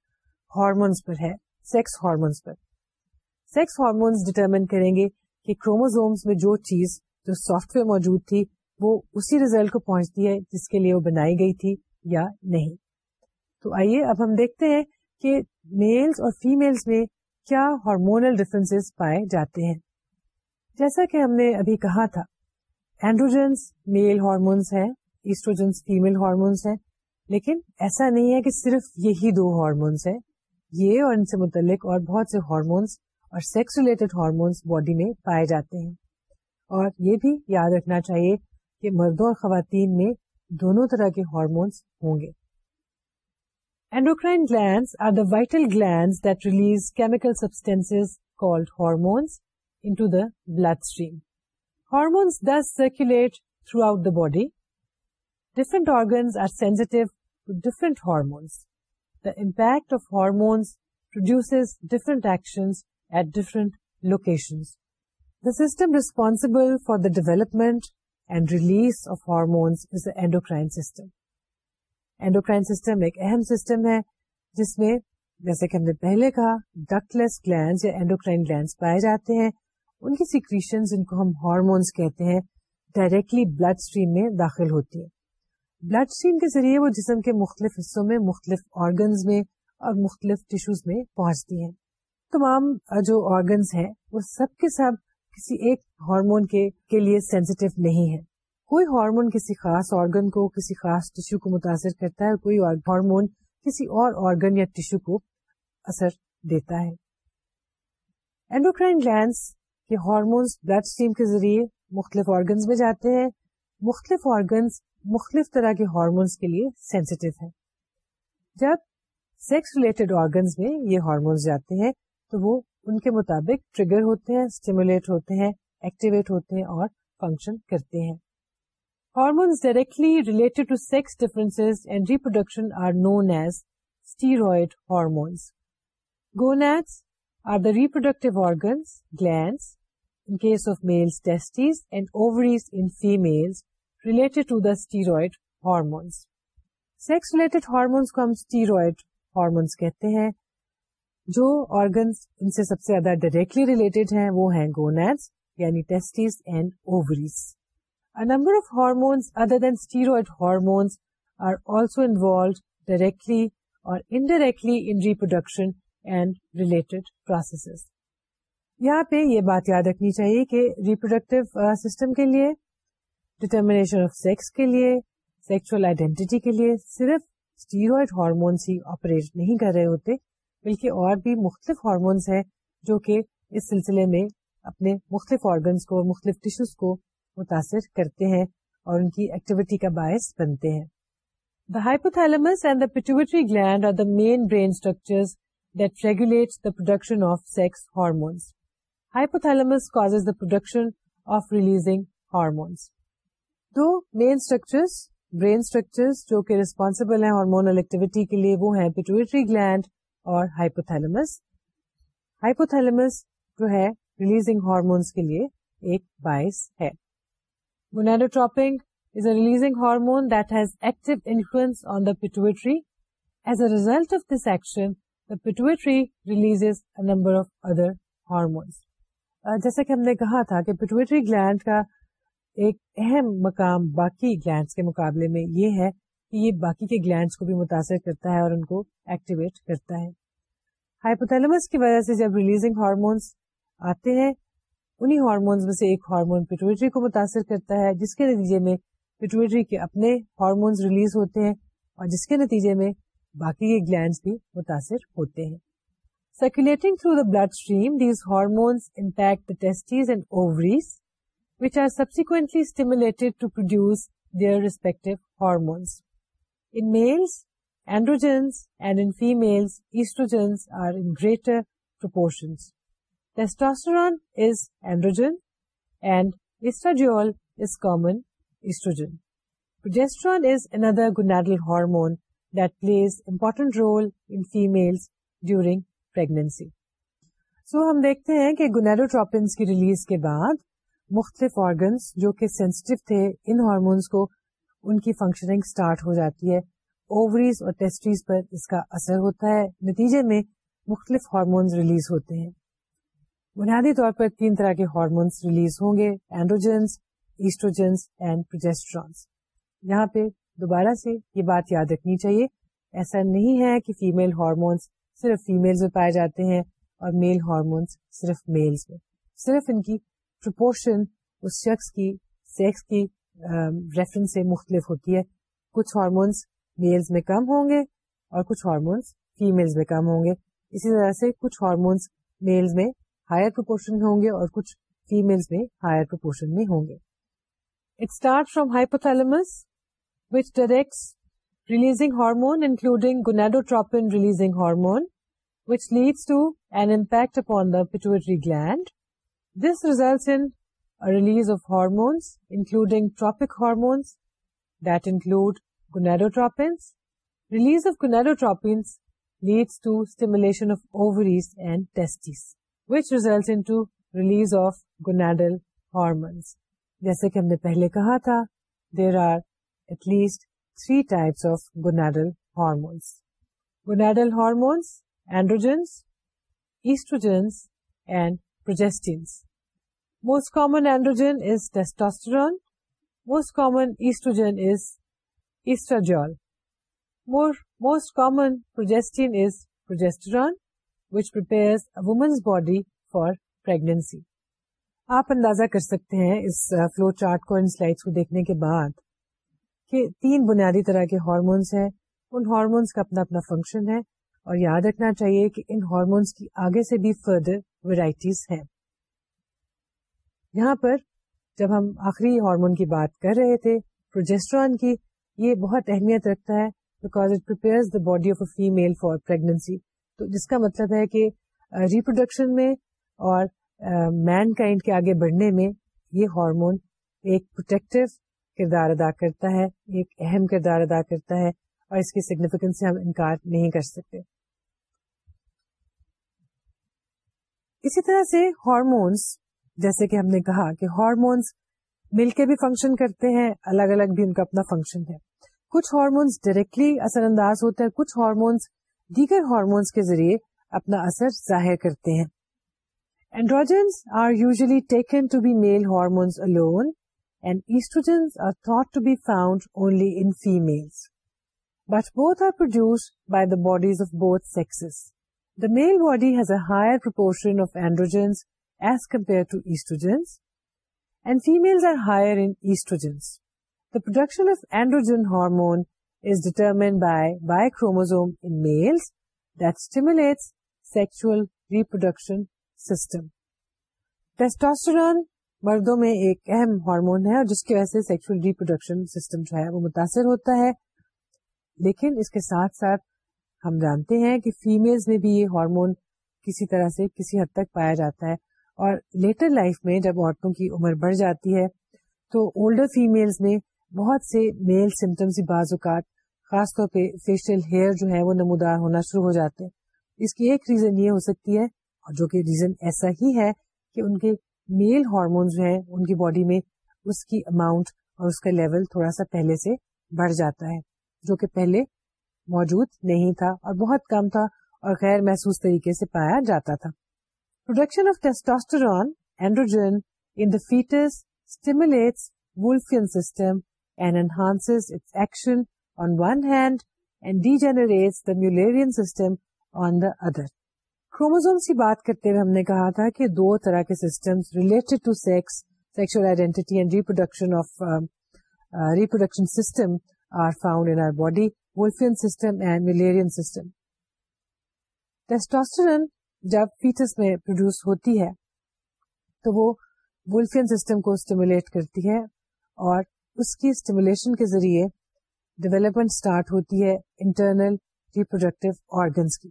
ہارمونس پر ہے سیکس ہارمونس پر سیکس ہارمونس ڈٹرمن کریں گے کہ کروموزومس میں جو چیز جو سافٹ ویئر موجود تھی وہ اسی ریزلٹ کو پہنچتی ہے جس کے لیے وہ بنائی گئی تھی یا نہیں تو آئیے اب ہم دیکھتے ہیں کہ میلز اور فیملس میں کیا ہارمونل ڈفرینس پائے جاتے ہیں جیسا کہ ہم نے ابھی کہا تھا اینڈروجنس میل ہارمونس ہیں ایسٹروجنس فیمل ہارمونس ہیں لیکن ایسا نہیں ہے کہ صرف یہی دو ہارمونس ہیں یہ اور ان سے متعلق اور بہت سے ہارمونس اور سیکس ریلیٹڈ ہارمونس باڈی میں پائے جاتے ہیں اور یہ بھی یاد رکھنا چاہیے کہ مردوں اور خواتین میں دونوں طرح کے ہارمونس ہوں گے endocrine glands are the vital that release chemical substance called hormones into the blood stream hormones this circulate throughout the body different organs are sensitive to different hormones the impact of hormones produce different actions at different location the system responsible for the development and release of hormone system endocrine system ایک اہم system ہے جس میں جیسے کہ ہم نے پہلے کہا ڈکٹلیس گلینڈ یا اینڈوکرائن گلینڈ پائے جاتے ہیں ان کی سیکریشن جن کو ہم ہارمونس کہتے ہیں ڈائریکٹلی بلڈ اسٹریم میں داخل ہوتی ہے بلڈ اسٹریم کے ذریعے وہ جسم کے مختلف حصوں میں مختلف آرگنز میں اور مختلف ٹشوز میں پہنچتی ہیں تمام جو آرگنس ہیں وہ سب کے سب کسی ایک ہارمون کے کے لیے سینسیٹیو نہیں ہے کوئی ہارمون کسی خاص آرگن کو کسی خاص ٹیشو کو متاثر کرتا ہے کوئی ہارمون کسی اور آرگن یا ٹیشو کو اثر دیتا ہے اینڈوکرائن ہارمونس بلڈ اسٹریم کے ذریعے مختلف آرگنس میں جاتے ہیں مختلف آرگنس مختلف طرح کے ہارمونس کے لیے سینسیٹیو ہے جب سیکس ریلیٹڈ آرگنس میں یہ ہارمونس جاتے ہیں تو وہ ان کے مطابق ٹریگر ہوتے ہیں اسٹیمولیٹ ہوتے ہیں ایکٹیویٹ ہوتے ہیں اور فنکشن کرتے ہیں hormones directly related to sex difference and reproduction are known as steroid hormones gonads are the reproductive organs glands in case of males testes and ovaries in female related to the steroid hormones sex related hormones کو ہم steroid hormones کہتے ہیں جو organs ان سے سب سے زیادہ directly related ہیں وہ ہیں گونیٹس یعنی testes and ovaries a number of hormones other than steroid hormones are also involved directly or indirectly in reproduction and related processes یہاں پہ یہ بات یاد رکھنی چاہیے کہ ریپروڈکٹیو سسٹم کے لیے ڈٹرمیشن آف سیکس کے لیے سیکچل آئیڈینٹی کے لیے صرف اسٹیروئڈ ہارمونس ہی آپریٹ نہیں کر رہے ہوتے بلکہ اور بھی مختلف ہارمونس ہیں جو کہ اس سلسلے میں اپنے مختلف آرگنس کو مختلف ٹیشوز کو متاثر کرتے ہیں اور ان کی ایکٹیویٹی کا باعث بنتے ہیں the hypothalamus and the pituitary gland are the main brain structures that regulate the production of sex hormones hypothalamus causes the production of releasing hormones دو مین اسٹرکچرس برین اسٹرکچر جو کہ ریسپانسبل ہیں hormonal activity کے لیے وہ ہیں pituitary gland اور hypothalamus hypothalamus جو ہے ریلیزنگ ہارمونس کے لیے ایک باعث ہے gonadotropin is a releasing hormone that has active influence on the pituitary as a result of this action the pituitary release a number of other hormones جیسا کہ ہم نے کہا تھا کہ پیٹویٹری گلینڈ کا ایک اہم مقام باقی گلینڈ کے مقابلے میں یہ ہے یہ باقی کے گلینڈس کو بھی متاثر کرتا ہے اور ان کو ایکٹیویٹ کرتا ہے ہائپوتھیلمس کی وجہ سے جب ریلیزنگ ہارمونس آتے ہیں میں سے ایک ہارمون پیٹویٹری کو متاثر کرتا ہے جس کے نتیجے میں پیٹویٹری کے اپنے ہارمونس ریلیز ہوتے ہیں اور جس کے نتیجے میں باقی کے گلینڈس بھی متاثر ہوتے ہیں circulating through the blood stream these hormones and ovaries subsequently stimulated to produce their respective hormones In males, androgens and in females, estrogens are in greater proportions. Testosterone is androgen and estradiol is common estrogen. Progesterone is another gonadal hormone that plays important role in females during pregnancy. So, ہم دیکھتے ہیں کہ گنیڈوٹروپنس کی release کے بعد مختلف organs جو کہ سینسٹیو تھے ان ہارمونس کو ان کی فنکشننگ اسٹارٹ ہو جاتی ہے اور ٹیسٹریز پر اس کا اثر ہوتا ہے نتیجے میں مختلف ہارمونس ریلیز ہوتے ہیں بنیادی طور پر تین طرح کے ہارمونس ریلیز ہوں گے اینڈروجنس ایسٹروجنس اینڈ یہاں پہ دوبارہ سے یہ بات یاد رکھنی چاہیے ایسا نہیں ہے کہ فیمل ہارمونس صرف فیمل میں پائے جاتے ہیں اور میل ہارمونس صرف میلز میں صرف ان کی پرپورشن اس شخص کی سیکس کی ریفرنس سے مختلف ہوتی ہے کچھ ہارمونس میلز میں کم ہوں گے اور کچھ ہارمونس فیمیلز میں کم ہوں گے اسی طرح سے کچھ ہارمونس میلز میں ہائر پرپورشن میں ہوں گے اور کچھ فیمیلز میں ہائر پرپورشن میں ہوں گے it start from hypothalamus which direct releasing hormone including gonadotropin releasing hormone which leads to an impact upon the pituitary gland This results in release of hormones including tropic hormones include gonadotropins release of gonadotropins leads ٹومیشن of ovaries and testes result release of gonadal hormones جیسے کہ ہم نے پہلے کہا تھا there are at least three types of gonadal hormones gonadal hormones androgens oestrogens and progestins most common androgen is testosterone most common oestrogen is oestradiol most common progestin is progesterone which per women's body for pregnancy آپ اندازہ کر سکتے ہیں اس flow chart کو ان slides کو دیکھنے کے بعد کہ تین بنیادی طرح کے ہارمونس ہیں ان ہارمونس کا اپنا اپنا فنکشن ہے اور یاد رکھنا چاہیے کہ ان ہارمونس کی آگے سے بھی فردر ویرائٹیز ہیں یہاں پر جب ہم آخری ہارمون کی بات کر رہے تھے پروجیسٹران کی یہ بہت اہمیت رکھتا ہے because بیکازرز the body of a female for pregnancy تو جس کا مطلب ہے کہ ریپروڈکشن میں اور مین کائنڈ کے آگے بڑھنے میں یہ ہارمون ایک پروٹیکٹو کردار ادا کرتا ہے ایک اہم کردار ادا کرتا ہے اور اس کی سگنیفیکینس سے ہم انکار نہیں کر سکتے اسی طرح سے ہارمونس جیسے کہ ہم نے کہا کہ ہارمونس مل کے بھی فنکشن کرتے ہیں الگ الگ بھی ان کا اپنا فنکشن ہے کچھ ہارمونس ڈائریکٹلی اثر انداز ہوتے ہیں کچھ ہارمونس دیگر ہارمونس کے ذریعے اپنا اثر ظاہر کرتے ہیں androgens are usually taken to be male hormones alone and oestrogens are to be found only in female but both are produce by the bodies of both sex the male body has a higher proportion of androgens as compared to estrogens and females are higher in estrogens. The production of androgen hormone is determined by by chromosome in males that stimulates sexual reproduction system. Testosterone مردوں میں ایک اہم hormone ہے اور جس کی وجہ سے سیکچل ریپروڈکشن سسٹم جو ہے وہ متاثر ہوتا ہے لیکن اس کے ساتھ ساتھ ہم جانتے ہیں کہ فیمیلز میں بھی یہ ہارمون کسی طرح سے کسی حد تک پایا جاتا ہے اور لیٹر لائف میں جب عورتوں کی عمر بڑھ جاتی ہے تو اولڈر فیمیلز میں بہت سے میل سمٹمس اوقات خاص طور پہ فیشیل ہیئر جو ہے وہ نمودار ہونا شروع ہو جاتے ہیں اس کی ایک ریزن یہ ہو سکتی ہے اور جو کہ ریزن ایسا ہی ہے کہ ان کے میل ہارمونز جو ہیں ان کی باڈی میں اس کی اماؤنٹ اور اس کا لیول تھوڑا سا پہلے سے بڑھ جاتا ہے جو کہ پہلے موجود نہیں تھا اور بہت کم تھا اور غیر محسوس طریقے سے پایا جاتا تھا کروموزومس کی بات کرتے ہم نے کہا تھا کہ دو طرح کے systems related identity and reproduction system are found our body Wolffian system and testosterone جب فیٹس میں پروڈیوس ہوتی ہے تو وہ ولفین سسٹم کو اسٹیمولیٹ کرتی ہے اور اس کی اسٹیمولیشن کے ذریعے ڈیولپمنٹ اسٹارٹ ہوتی ہے انٹرنل ریپروڈکٹیو آرگنس کی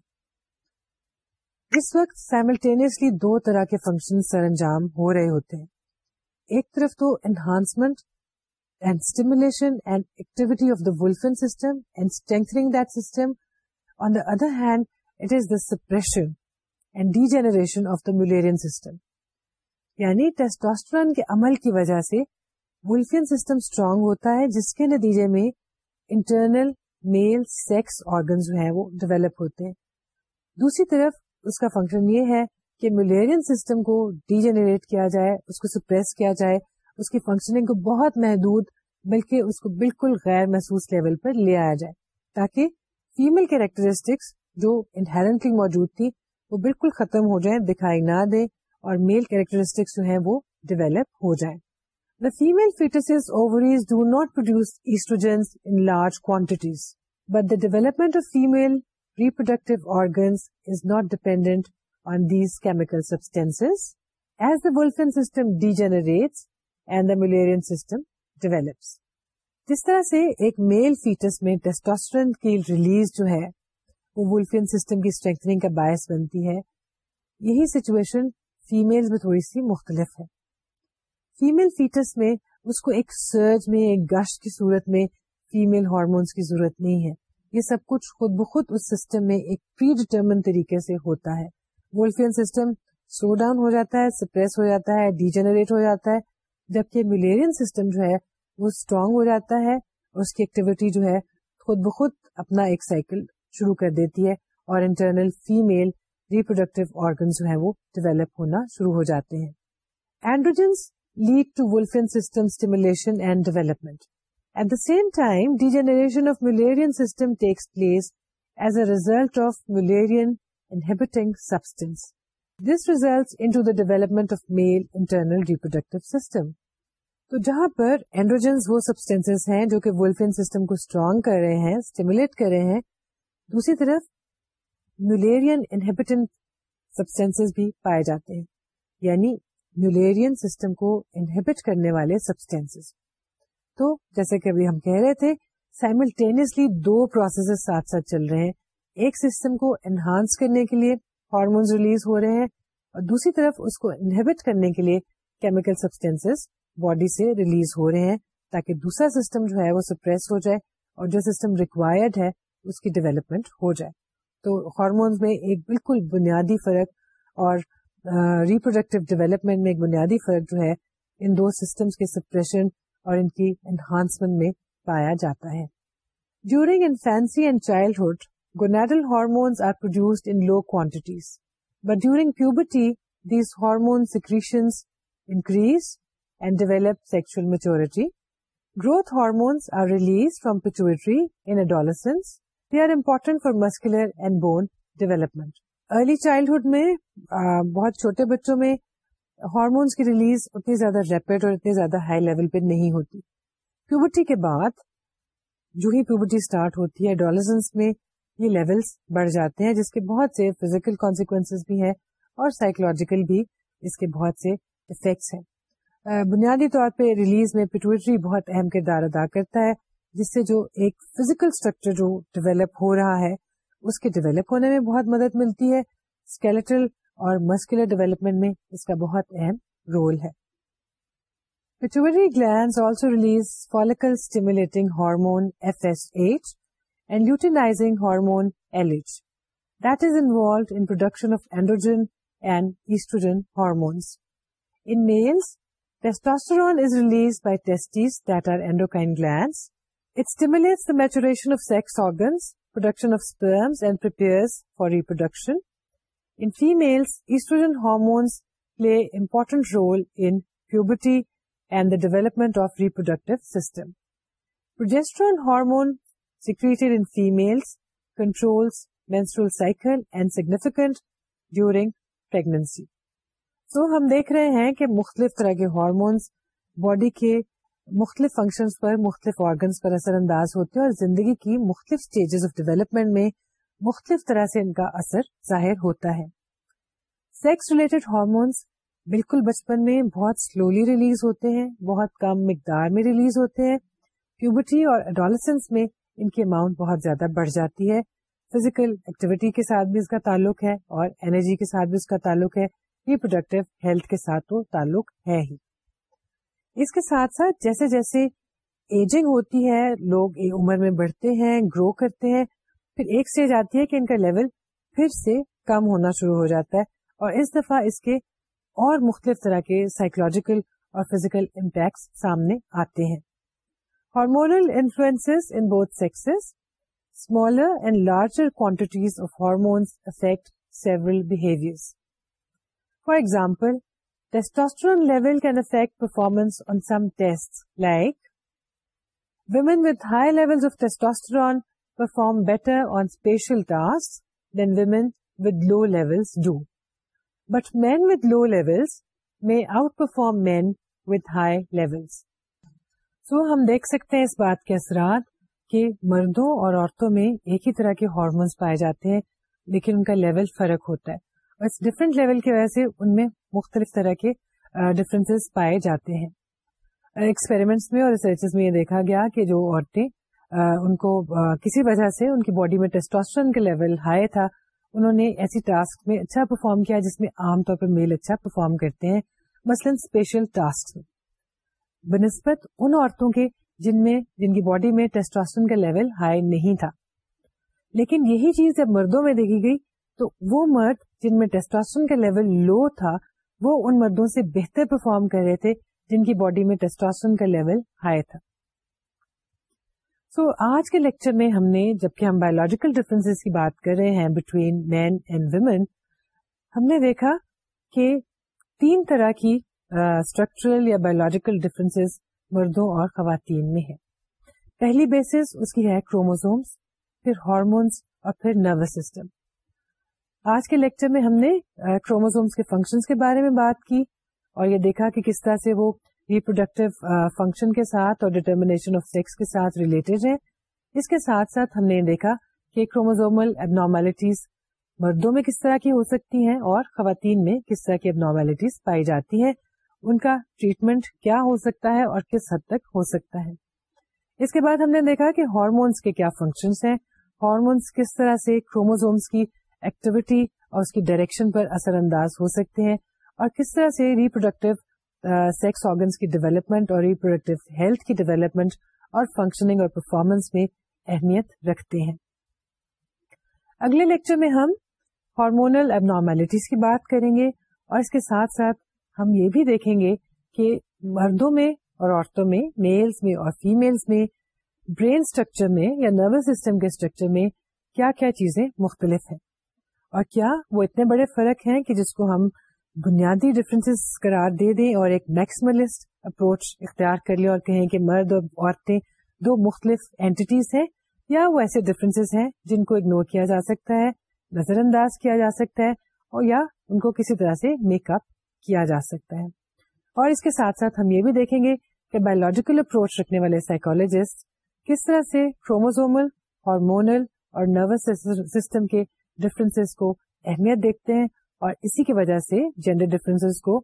اس وقت سائملٹینیسلی دو طرح کے فنکشن سر انجام ہو رہے ہوتے ہیں ایک طرف تو enhancement and and stimulation activity of the Wolffian system and that system on the other hand it is the suppression and degeneration of the Mullerian system یعنی ٹیسٹوسٹرن کے عمل کی وجہ سے سسٹم اسٹرانگ ہوتا ہے جس کے نتیجے میں انٹرنل میل سیکس آرگنز جو ہیں وہ ڈیولپ ہوتے ہیں دوسری طرف اس کا فنکشن یہ ہے کہ میولیرین سسٹم کو ڈی جنریٹ کیا جائے اس کو سپریس کیا جائے اس کی فنکشننگ کو بہت محدود بلکہ اس کو بالکل غیر محسوس لیول پر لے آیا جائے تاکہ فیمل کیریکٹرسٹکس جو انہرنٹلی موجود تھی بالکل ختم ہو جائیں دکھائی نہ دے اور میل کیریکٹرسٹکس جو ہے وہ ڈیویلپ ہو جائے the female foetus do not produce ایسٹنس large quantities but the development of female reproductive organs is not dependent on these chemical substance as the Wolffian system degenerate and the Mullerian system develop جس طرح سے ایک میل fats میں ٹیسٹاسٹرل کی release جو ہے وہ Wolffian system کی اسٹرینتنگ کا باعث بنتی ہے یہی سچویشن فیمل میں تھوڑی سی مختلف ہے فیٹس میں اس کو ایک سرج میں ایک گشت کی صورت میں فیمل ہارمونس کی ضرورت نہیں ہے یہ سب کچھ خود بخود اس سسٹم میں ایک پری ڈیٹرمن طریقے سے ہوتا ہے وولفین سسٹم سلو ڈاؤن ہو جاتا ہے سپریس ہو جاتا ہے ڈی جنریٹ ہو جاتا ہے جبکہ ملیرین سسٹم جو ہے وہ اسٹرانگ ہو جاتا ہے اور اس کی ایکٹیویٹی جو ہے خود بخود اپنا ایک سائیکل شروع کر دیتی ہے اور انٹرنل فیمل ریپروڈکٹیو آرگن جو ہیں وہ ڈیولپ ہونا شروع ہو جاتے ہیں androgens lead to Wolffian system stimulation and development at the same time degeneration of Mullerian system takes place as a result of Mullerian inhibiting substance this result in to the development of male internal reproductive system تو جہاں پر androgens وہ substance ہیں جو کہ Wolffian system کو strong کر رہے ہیں اسٹیمولیٹ کر رہے ہیں دوسری طرف میولیرین انہیبیٹنٹ سبسٹینس بھی پائے جاتے ہیں یعنی میولیرین سسٹم کو انہیبٹ کرنے والے سبسٹینس تو جیسے کہ ابھی ہم کہہ رہے تھے سائملٹینسلی دو پروسیس ساتھ ساتھ چل رہے ہیں ایک سسٹم کو انہانس کرنے کے لیے ہارمونس ریلیز ہو رہے ہیں اور دوسری طرف اس کو انہیبٹ کرنے کے لیے کیمیکل سبسٹینس باڈی سے ریلیز ہو رہے ہیں تاکہ دوسرا سسٹم جو ہے وہ سپریس ہو جائے اور جو سسٹم ریکوائرڈ ہے اس کی ڈیولپمنٹ ہو جائے تو ہارمونس میں ایک بالکل بنیادی فرق اور ریپروڈکٹیو ڈیولپمنٹ میں ایک بنیادی فرق جو ہے ان دو سسٹمس کے سپریشن اور ان کی انہانسمنٹ میں پایا جاتا ہے during infancy and childhood gonadal hormones are produced in low quantities but during puberty these hormone secretions increase and develop sexual maturity growth hormones are release from in adolescence they are important for muscular and bone development early childhood میں بہت چھوٹے بچوں میں hormones کی release اتنی زیادہ rapid اور اتنی زیادہ ہائی لیول پہ نہیں ہوتی پیوبرٹی کے بعد جو ہی پیوبرٹی اسٹارٹ ہوتی ہے ڈالوزنس میں یہ لیولس بڑھ جاتے ہیں جس کے بہت سے فیزیکل کانسیکوینس بھی ہیں اور سائیکولوجیکل بھی اس کے بہت سے افیکٹس ہیں بنیادی طور پہ ریلیز میں پیٹورٹی بہت اہم کردار ادا کرتا ہے جس سے جو ایک فزیکل اسٹرکچر جو ڈیویلپ ہو رہا ہے اس کے ڈیولپ ہونے میں بہت مدد ملتی ہے اسکیلٹل اور مسکولر ڈیولپمنٹ میں اس کا بہت اہم رول ہے also release stimulating hormone F S H and luteinising hormone L H that is involved in production of androgen and oestrogen hormones in testosterone is release by testes that are endocrine glands it stimulates maturation of sex organs production of sperms and production female oestrogen hormones play important role in puberty and the development of reproductive system progesterone hormone secreted in females controls menstrual cycle and significant during pregnancy تو ہم دیکھ رہے ہیں کہ مختلف طرح کے hormones body کے مختلف فنکشنز پر مختلف آرگنس پر اثر انداز ہوتے ہیں اور زندگی کی مختلف اسٹیجز آف ڈیولپمنٹ میں مختلف طرح سے ان کا اثر ظاہر ہوتا ہے سیکس ریلیٹڈ ہارمونس بالکل بچپن میں بہت سلولی ریلیز ہوتے ہیں بہت کم مقدار میں ریلیز ہوتے ہیں پیوبرٹی اور اڈالسنس میں ان کی اماؤنٹ بہت زیادہ بڑھ جاتی ہے فزیکل ایکٹیویٹی کے ساتھ بھی اس کا تعلق ہے اور انرجی کے ساتھ بھی اس کا تعلق ہے ریپروڈکٹیو ہیلتھ کے ساتھ تو تعلق ہے ہی اس کے ساتھ ساتھ جیسے جیسے ایجنگ ہوتی ہے لوگ عمر میں بڑھتے ہیں گرو کرتے ہیں پھر ایک اسٹیج آتی ہے کہ ان کا لیول پھر سے کم ہونا شروع ہو جاتا ہے اور اس دفعہ اس کے اور مختلف طرح کے سائیکولوجیکل اور فیزیکل امپیکٹس سامنے آتے ہیں hormonal influence in both sexes smaller and larger quantities of hormones affect several behaviour for example Testosterone level can affect performance on some tests like women with high levels of testosterone perform better on spatial tasks than women with low levels do. But men with low levels may outperform men with high levels. So, we can see what happens in this case. کہ مردوں اور عورتوں میں ایک ہی طرح کے hormones پائے جاتے ہیں لیکن ان کا لیول فرق ہوتا ہے بس ڈفرینٹ لیول کی وجہ سے ان میں مختلف طرح کے ڈفرینس پائے جاتے ہیں ایکسپیریمنٹس میں اور ریسرچ میں یہ دیکھا گیا کہ جو عورتیں ان کو کسی وجہ سے ان کی باڈی میں ٹیسٹوسٹرن کا لیول ہائی تھا انہوں نے ایسی ٹاسک میں اچھا پرفارم کیا جس میں عام طور پر میل اچھا پرفارم کرتے ہیں مثلاً اسپیشل ٹاسک میں بنسبت ان عورتوں کے جن میں جن کی باڈی میں ٹیسٹوسٹرن کا لیول ہائی نہیں تھا لیکن یہی چیز جب مردوں میں دیکھی گئی تو وہ مرد جن میں ٹیسٹاسٹرون کا لیول لو تھا وہ ان مردوں سے بہتر پرفارم کر رہے تھے جن کی باڈی میں ٹیسٹاسٹرون کا لیول ہائی تھا سو so, آج کے لیکچر میں ہم نے جبکہ ہم بایولوجیکل ڈفرینس کی بات کر رہے ہیں بٹوین مین اینڈ ویمن ہم نے دیکھا کہ تین طرح کی اسٹرکچرل uh, یا بایولوجیکل ڈفرینس مردوں اور خواتین میں ہے پہلی بیسس اس کی ہے کروموزومس پھر ہارمونس اور پھر نروس سسٹم آج کے لیکچر میں ہم نے کروموزومس کے فنکشنز کے بارے میں بات کی اور یہ دیکھا کہ کس طرح سے وہ ریپروڈکٹیو فنکشن کے ساتھ اور ڈیٹرمنیشن آف سیکس کے ساتھ ریلیٹڈ ہیں اس کے ساتھ ساتھ ہم نے کہ کروموزومل اب نارملٹیز مردوں میں کس طرح کی ہو سکتی ہیں اور خواتین میں کس طرح اب نارملٹیز پائی جاتی ہیں ان کا ٹریٹمنٹ کیا ہو سکتا ہے اور کس حد تک ہو سکتا ہے اس کے بعد ہم نے دیکھا کہ ہارمونس کے کیا فنکشنس ہیں ہارمونس کس طرح سے کروموزومس کی ایکٹیویٹی اور اس کی ڈائریکشن پر اثر انداز ہو سکتے ہیں اور کس طرح سے ریپروڈکٹیو سیکس آرگنس کی ڈیولپمنٹ اور ریپروڈکٹیو ہیلتھ کی ڈیولپمنٹ اور فنکشننگ اور پرفارمنس میں اہمیت رکھتے ہیں اگلے لیکچر میں ہم ہارمونل اب نارمیلٹیز کی بات کریں گے اور اس کے ساتھ ساتھ ہم یہ بھی دیکھیں گے کہ مردوں میں اور عورتوں میں میلز میں اور فیمیلز میں برین اسٹرکچر میں یا نروس سسٹم کے اسٹرکچر میں کیا کیا چیزیں مختلف ہیں اور کیا وہ اتنے بڑے فرق ہیں کہ جس کو ہم بنیادی ڈفرینس قرار دے دیں اور ایک میکسملسٹ اپروچ اختیار کر لیں اور کہیں کہ مرد اور عورتیں دو مختلف اینٹیز ہیں یا وہ ایسے ڈفرینس ہیں جن کو اگنور کیا جا سکتا ہے نظر انداز کیا جا سکتا ہے اور یا ان کو کسی طرح سے میک اپ کیا جا سکتا ہے اور اس کے ساتھ ساتھ ہم یہ بھی دیکھیں گے کہ بایولوجیکل اپروچ رکھنے والے سائیکولوجسٹ کس طرح سے کروموزومل ہارمونل اور نروس سسٹم کے ڈفرینس کو اہمیت دیکھتے ہیں اور اسی کی وجہ سے جینڈر ڈفرینس کو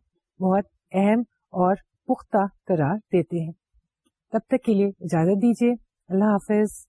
بہت اہم اور پختہ قرار دیتے ہیں تب تک کے لیے اجازت دیجیے اللہ حافظ